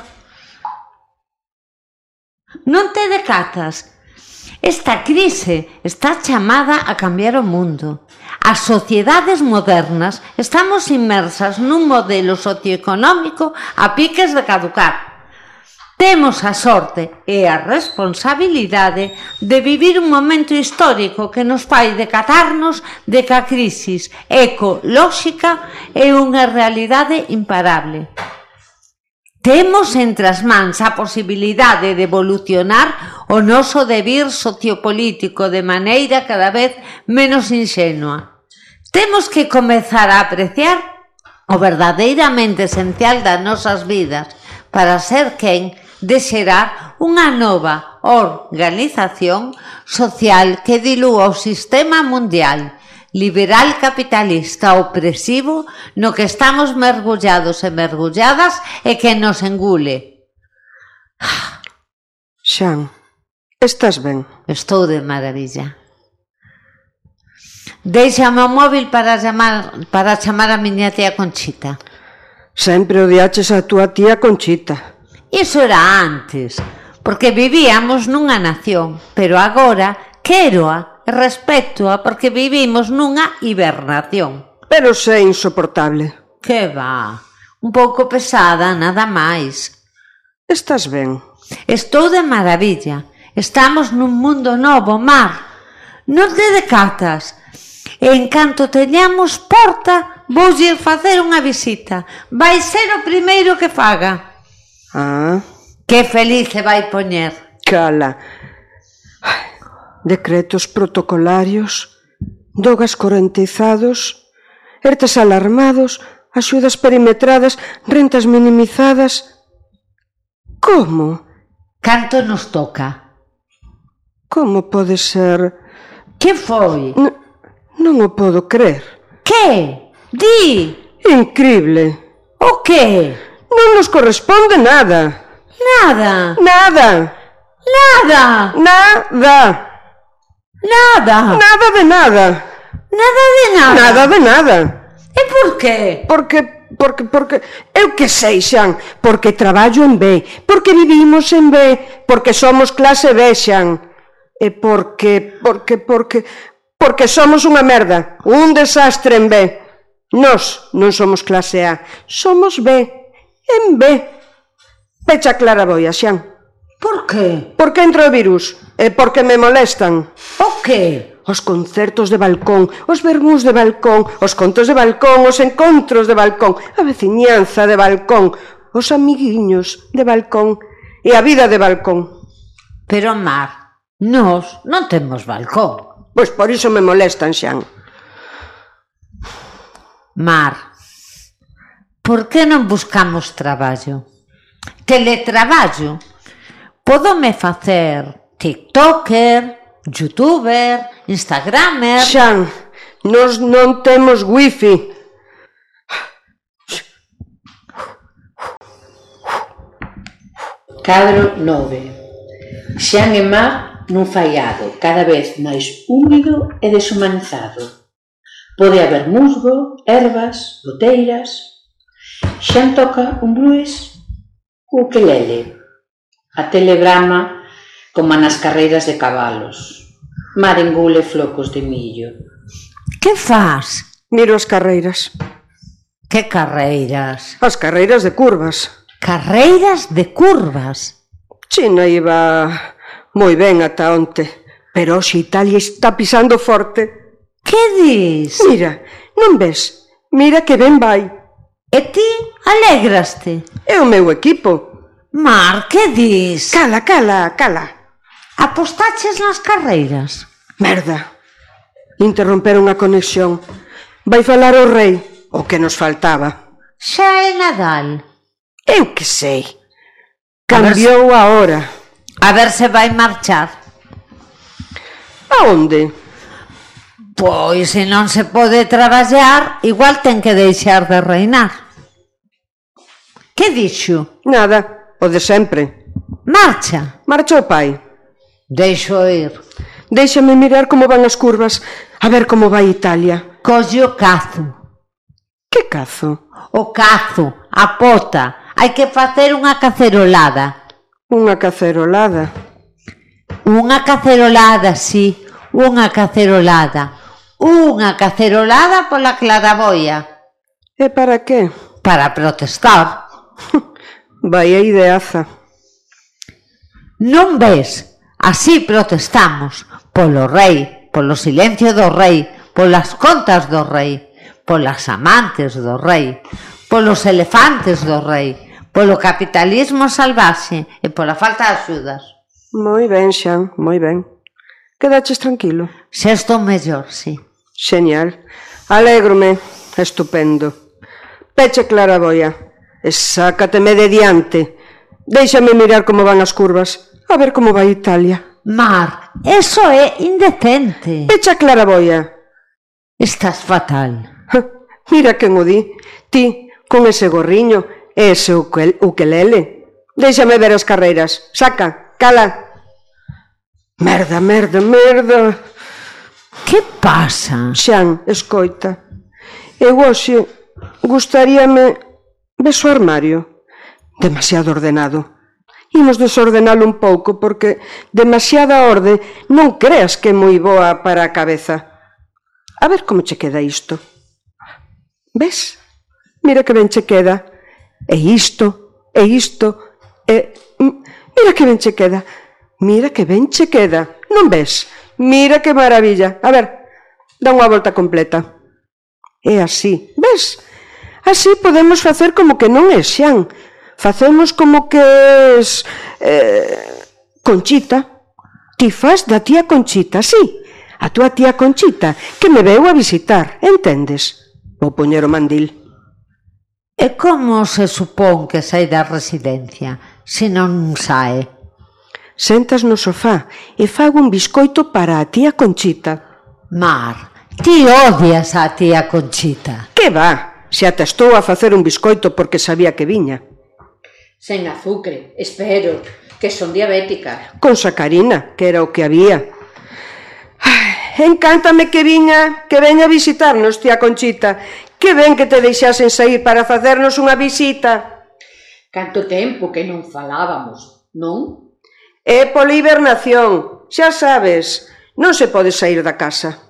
[SPEAKER 6] Non te decatas. Esta crise está chamada a cambiar o mundo. As sociedades modernas estamos inmersas nun modelo socioeconómico a piques de caducar. Temos a sorte e a responsabilidade de vivir un momento histórico que nos fai decatarnos de que a crisis ecolóxica é unha realidade imparable. Temos entre as mans a posibilidade de evolucionar o noso debir sociopolítico de maneira cada vez menos inxenua. Temos que comezar a apreciar o verdadeiramente esencial das nosas vidas para ser quen de xerar unha nova organización social que dilúa o sistema mundial liberal capitalista opresivo no que estamos mergullados e mergulladas e que nos engule.
[SPEAKER 7] Xan, estás ben?
[SPEAKER 6] Estou de maravilla. Deixame o móvil para chamar, para chamar a miña tía Conchita.
[SPEAKER 7] Sempre odiaches a túa tía Conchita.
[SPEAKER 6] Iso era antes, porque vivíamos nunha nación, pero agora queroa e respectoa porque vivimos nunha hibernación.
[SPEAKER 7] Pero sei insoportable.
[SPEAKER 6] Que va, un pouco pesada, nada máis.
[SPEAKER 7] Estás ben.
[SPEAKER 6] Estou de maravilla. Estamos nun mundo novo, mar. Non te decatas. E en canto teñamos porta, voulle facer unha visita. Vai ser o primeiro que faga.
[SPEAKER 7] Ah.
[SPEAKER 6] Que feliz se vai poñer.
[SPEAKER 7] Cala. Decretos protocolarios, dogas correntizados, ertes alarmados, axudas perimetradas, rentas minimizadas. Como?
[SPEAKER 6] Canto nos toca?
[SPEAKER 7] Como pode ser?
[SPEAKER 6] Que foi?
[SPEAKER 7] N non o podo crer.
[SPEAKER 6] Que? Di!
[SPEAKER 7] Incrible.
[SPEAKER 6] O que?
[SPEAKER 7] Non nos corresponde nada.
[SPEAKER 6] Nada.
[SPEAKER 7] Nada.
[SPEAKER 6] Nada.
[SPEAKER 7] Nada.
[SPEAKER 6] Nada.
[SPEAKER 7] Nada de nada.
[SPEAKER 6] Nada de nada.
[SPEAKER 7] Nada de nada.
[SPEAKER 6] E por qué?
[SPEAKER 7] Porque porque porque eu que sei xan, porque traballo en B, porque vivimos en B, porque somos clase B xan. E porque porque porque porque somos unha merda, un desastre en B. Nos non somos clase A, somos B. En B. Pecha Clara Boia, Xan.
[SPEAKER 6] Por que?
[SPEAKER 7] Porque entra o virus e porque me molestan.
[SPEAKER 6] O que?
[SPEAKER 7] Os concertos de balcón, os vermús de balcón, os contos de balcón, os encontros de balcón, a veciñanza de balcón, os amiguiños de balcón e a vida de balcón.
[SPEAKER 6] Pero, Mar, nós non temos balcón.
[SPEAKER 7] Pois por iso me molestan, Xan.
[SPEAKER 6] Mar, Por que non buscamos traballo? Teletraballo. Podome facer tiktoker, youtuber, instagramer...
[SPEAKER 7] Xan, nos non temos wifi.
[SPEAKER 8] Cadro 9. Xan e Mar nun faiado cada vez máis húmido e deshumanizado. Pode haber musgo, ervas, boteiras, Xan toca un blues co ukelele, a telebrama como nas carreiras de cabalos. Mar engule flocos de millo.
[SPEAKER 6] Que faz?
[SPEAKER 7] Miro as carreiras.
[SPEAKER 6] Que carreiras?
[SPEAKER 7] As carreiras de curvas.
[SPEAKER 6] Carreiras de curvas?
[SPEAKER 7] China iba moi ben ata onte, pero hoxe Italia está pisando forte.
[SPEAKER 6] Que dis?
[SPEAKER 7] Mira, non ves? Mira que ben vai.
[SPEAKER 6] E ti alegraste?
[SPEAKER 7] É o meu equipo.
[SPEAKER 6] Mar, que dis?
[SPEAKER 7] Cala, cala, cala.
[SPEAKER 6] Apostaches nas carreiras?
[SPEAKER 7] Merda. Interromperon a conexión. Vai falar o rei, o que nos faltaba.
[SPEAKER 6] Xa é Nadal.
[SPEAKER 7] Eu que sei. Cambiou a, ver se... a hora.
[SPEAKER 6] A ver se vai marchar.
[SPEAKER 7] A onde?
[SPEAKER 6] Pois se non se pode traballar, igual ten que deixar de reinar. Que dixo?
[SPEAKER 7] Nada, o de sempre.
[SPEAKER 6] Marcha.
[SPEAKER 7] Marcha o pai.
[SPEAKER 6] Deixo ir.
[SPEAKER 7] Déixame mirar como van as curvas, a ver como vai Italia.
[SPEAKER 6] Colle o cazo.
[SPEAKER 7] Que cazo?
[SPEAKER 6] O cazo, a pota. Hai que facer unha cacerolada.
[SPEAKER 7] Unha cacerolada?
[SPEAKER 6] Unha cacerolada, sí. Unha cacerolada. Unha cacerolada pola claraboia.
[SPEAKER 7] E para que?
[SPEAKER 6] Para protestar. <laughs>
[SPEAKER 7] Vai a ideaza.
[SPEAKER 6] Non ves? Así protestamos polo rei, polo silencio do rei, polas contas do rei, polas amantes do rei, polos elefantes do rei, polo capitalismo salvaxe e pola falta de axudas.
[SPEAKER 7] Moi ben, Xan, moi ben. Quedaches tranquilo?
[SPEAKER 6] Sexto mellor, sí.
[SPEAKER 7] Xeñal. Alégrome, estupendo. Peche claraboia e sácateme de diante. Déixame mirar como van as curvas, a ver como vai Italia.
[SPEAKER 6] Mar, eso é indecente.
[SPEAKER 7] Pecha claraboia.
[SPEAKER 6] Estás fatal.
[SPEAKER 7] Mira quen o di. Ti, con ese gorriño e ese ukelele. Déixame ver as carreiras. Saca, cala. Merda, merda, merda.
[SPEAKER 6] Que pasa?
[SPEAKER 7] Xan, escoita. Eu hoxe gustaríame ves o armario. Demasiado ordenado. Imos desordenalo un pouco porque demasiada orde non creas que é moi boa para a cabeza. A ver como che queda isto. Ves? Mira que ben che queda. E isto, e isto, e... Mira que ben che queda. Mira que ben che queda. Non ves? Mira que maravilla. A ver, dá unha volta completa. É así. Ves? Así podemos facer como que non é xan. Facemos como que es eh, Conchita. Ti faz da tía Conchita, sí. A túa tía Conchita, que me veu a visitar, entendes? Vou poñer o mandil.
[SPEAKER 6] E como se supón que sai da residencia, se non sae?
[SPEAKER 7] Sentas no sofá e fago un biscoito para a tía Conchita.
[SPEAKER 6] Mar, ti odias a tía Conchita.
[SPEAKER 7] Que va? Se atestou a facer un biscoito porque sabía que viña.
[SPEAKER 8] Sen azucre, espero, que son diabética.
[SPEAKER 7] Con sacarina, que era o que había. Ai, encántame que viña, que veña a visitarnos, tía Conchita. Que ben que te deixasen sair para facernos unha visita.
[SPEAKER 8] Canto tempo que non falábamos, non?
[SPEAKER 7] É pola hibernación, xa sabes, non se pode sair da casa.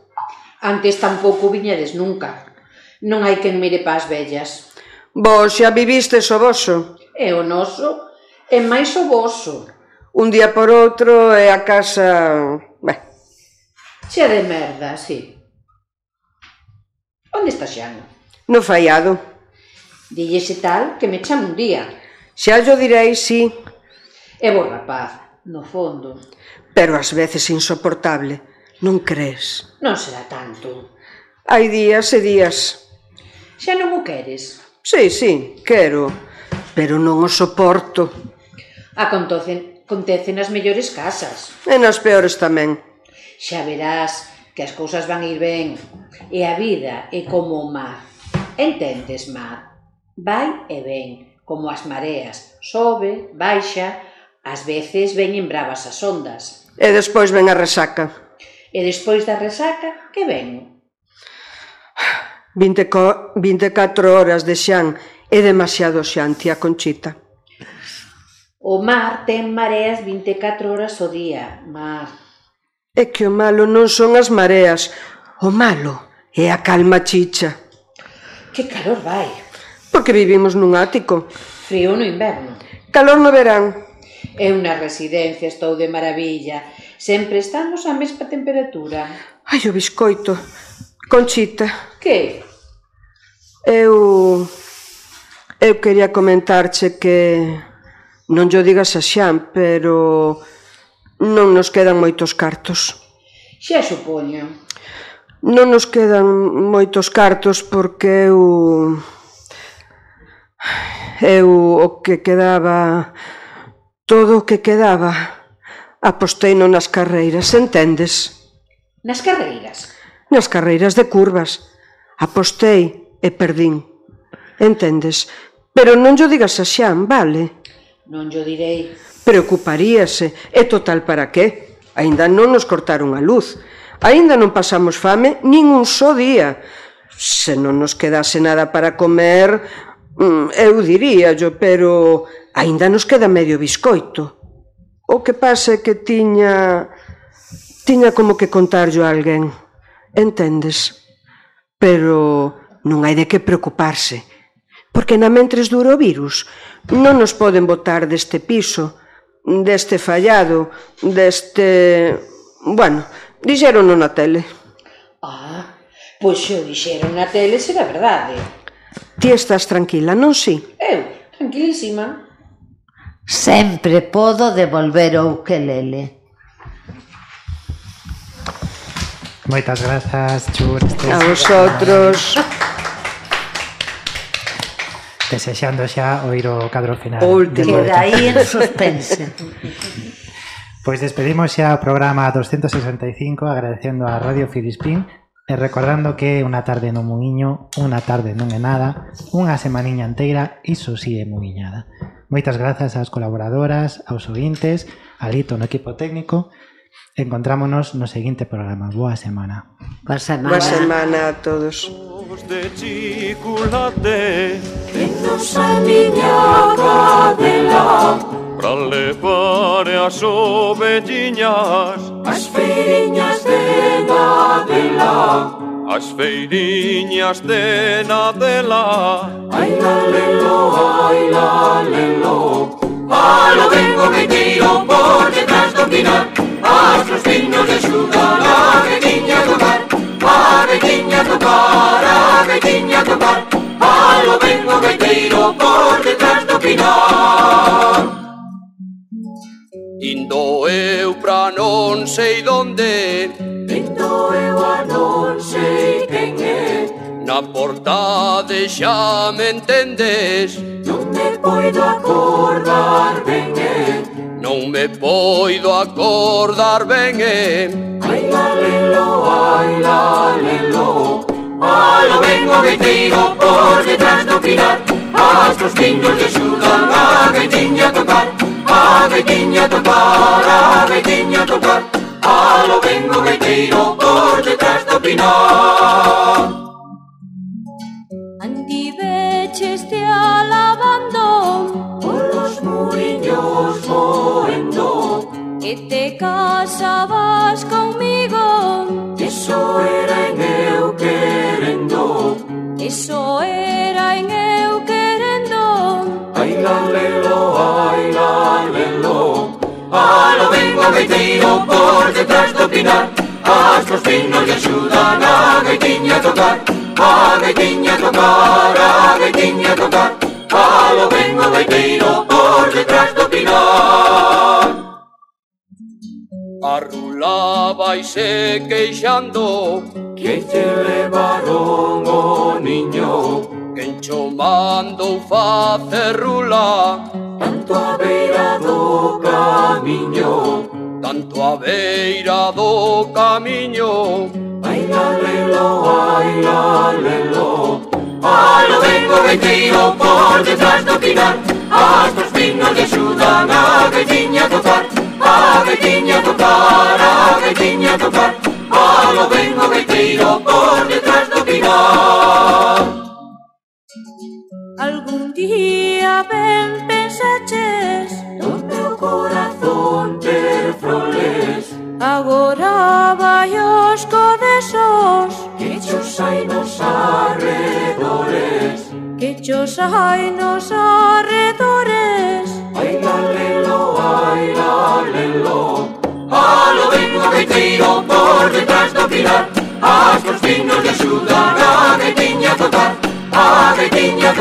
[SPEAKER 8] Antes tampouco viñedes nunca. Non hai quen mire pa as vellas.
[SPEAKER 7] Vos xa vivistes o voso.
[SPEAKER 8] É o noso, é máis o voso.
[SPEAKER 7] Un día por outro é a casa... Ben.
[SPEAKER 8] Xa de merda, sí. Onde está Xano?
[SPEAKER 7] No fallado.
[SPEAKER 8] Dillese tal que me chame un día.
[SPEAKER 7] Xa yo direi, sí.
[SPEAKER 8] É bo rapaz, no fondo.
[SPEAKER 7] Pero ás veces insoportable, non crees?
[SPEAKER 8] Non será tanto.
[SPEAKER 7] Hai días e días.
[SPEAKER 8] Xa non o queres?
[SPEAKER 7] Sí, sí, quero, pero non o soporto.
[SPEAKER 8] Ah, Acontecen, acontece nas mellores casas.
[SPEAKER 7] E nas peores tamén.
[SPEAKER 8] Xa verás que as cousas van ir ben. E a vida é como o mar. Entendes, mar? Vai e ven, como as mareas. Sobe, baixa, Ás veces veñen bravas as ondas.
[SPEAKER 7] E despois ven a resaca.
[SPEAKER 8] E despois da resaca, que ven?
[SPEAKER 7] 24 horas de xan é demasiado xan, tía Conchita.
[SPEAKER 8] O mar ten mareas 24 horas o día, mar.
[SPEAKER 7] É que o malo non son as mareas, o malo é a calma chicha.
[SPEAKER 8] Que calor vai.
[SPEAKER 7] Porque vivimos nun ático.
[SPEAKER 8] Frío no inverno.
[SPEAKER 7] Calor no verán.
[SPEAKER 8] É unha residencia estou de maravilla. Sempre estamos á mesma temperatura.
[SPEAKER 7] Ai, o biscoito. Conchita.
[SPEAKER 8] Que?
[SPEAKER 7] Eu... Eu quería comentarche que... Non yo digas a Xan, pero... Non nos quedan moitos cartos.
[SPEAKER 8] Xa supoño.
[SPEAKER 7] Non nos quedan moitos cartos porque eu eu o que quedaba Todo o que quedaba aposteino nas carreiras, entendes?
[SPEAKER 8] Nas carreiras?
[SPEAKER 7] Nas carreiras de curvas. Apostei e perdín. Entendes? Pero non yo digas a Xan, vale?
[SPEAKER 8] Non yo direi.
[SPEAKER 7] Preocuparíase. É total para qué? Aínda non nos cortaron a luz. Aínda non pasamos fame nin un só día. Se non nos quedase nada para comer, Mm, eu diríallo, pero aínda nos queda medio biscoito. O que pasa é que tiña... Tiña como que contarlo a alguén. Entendes? Pero non hai de que preocuparse. Porque na mentres duro o virus, non nos poden botar deste piso, deste fallado, deste... Bueno, dixeron na tele.
[SPEAKER 8] Ah, pois se o dixeron na tele será verdade.
[SPEAKER 7] Ti estás tranquila, non si?
[SPEAKER 8] Eu, tranquilísima.
[SPEAKER 6] Sempre podo devolver o ukelele.
[SPEAKER 1] Moitas grazas, Chur.
[SPEAKER 7] A vosotros. <laughs>
[SPEAKER 1] Desexando xa oír o cadro final.
[SPEAKER 7] O último.
[SPEAKER 6] Queda aí en suspense. <laughs>
[SPEAKER 1] Pois despedimos xa o programa 265 agradecendo a Radio Filispín E recordando que unha tarde no Muiño, unha tarde non é nada, unha semaniña inteira, iso si sí é muiñada. Moitas grazas ás colaboradoras, aos ouvintes, a Lito no equipo técnico. Encontrámonos no seguinte programa. Boa semana.
[SPEAKER 6] Boa semana.
[SPEAKER 7] Boa semana a todos.
[SPEAKER 4] De chocolate,
[SPEAKER 9] en nosa niña cadela,
[SPEAKER 4] pra levar as ovelliñas
[SPEAKER 9] As feiriñas de Nadela
[SPEAKER 4] As feiriñas de Nadela
[SPEAKER 9] Ai lalelo, ai lalelo Alo vengo meteiro por detrás do pinar. As los niños de xugar a veciña tocar A veciña tocar, a veciña tocar Alo vengo meteiro por detrás do pinar.
[SPEAKER 4] Indo eu pra non sei donde.
[SPEAKER 9] Indo eu a non sei quen é.
[SPEAKER 4] Na portade xa me entendes.
[SPEAKER 9] Non me poido acordar ben é.
[SPEAKER 4] Non me poido acordar ben é.
[SPEAKER 9] Ai la lelo, ai la lelo Alo ben gaiteiro por detrás do pilar. As dos niños le xudan a gaitiña a tocar. Ave digna a tocar, ave digna a tocar, a lo vengo gaitero por detrás do pinar.
[SPEAKER 10] Antiveches te alabando,
[SPEAKER 9] polos muriños moendo,
[SPEAKER 10] que te casabas conmigo,
[SPEAKER 9] eso era en eu querendo,
[SPEAKER 10] eso era en eu querendo,
[SPEAKER 9] ai la lelo, O gaiteiro por detrás do pinar. As dos pinos lle axudan a gaitiña a tocar A gaitiña a tocar, a gaitiña a tocar A lo vengo gaiteiro por detrás do pinar
[SPEAKER 11] Arrulaba e se queixando
[SPEAKER 9] Que te levaron o niño
[SPEAKER 11] Encho mandou facer rula
[SPEAKER 9] Tanto a beira do camiño
[SPEAKER 11] canto a beira do camiño.
[SPEAKER 9] Ai la lelo, ai la lelo, alo vengo gaiteiro por detrás do pinar, as dos pinos lle xudan a gaitiña a tocar, a gaitiña a tocar, a gaitiña a tocar, alo vengo gaiteiro por detrás do pinar.
[SPEAKER 10] Algún día ben pensaches
[SPEAKER 9] No teu corazón ter froles
[SPEAKER 10] Agora vai os codesos.
[SPEAKER 9] Que chos hai nos arredores.
[SPEAKER 10] Que chos hai nos arredores.
[SPEAKER 9] Ai lalelo, ai lalelo lo. Vengo gaiteiro por detrás do pilar. As cos vinos de axudan a gaitiña total Arabidinya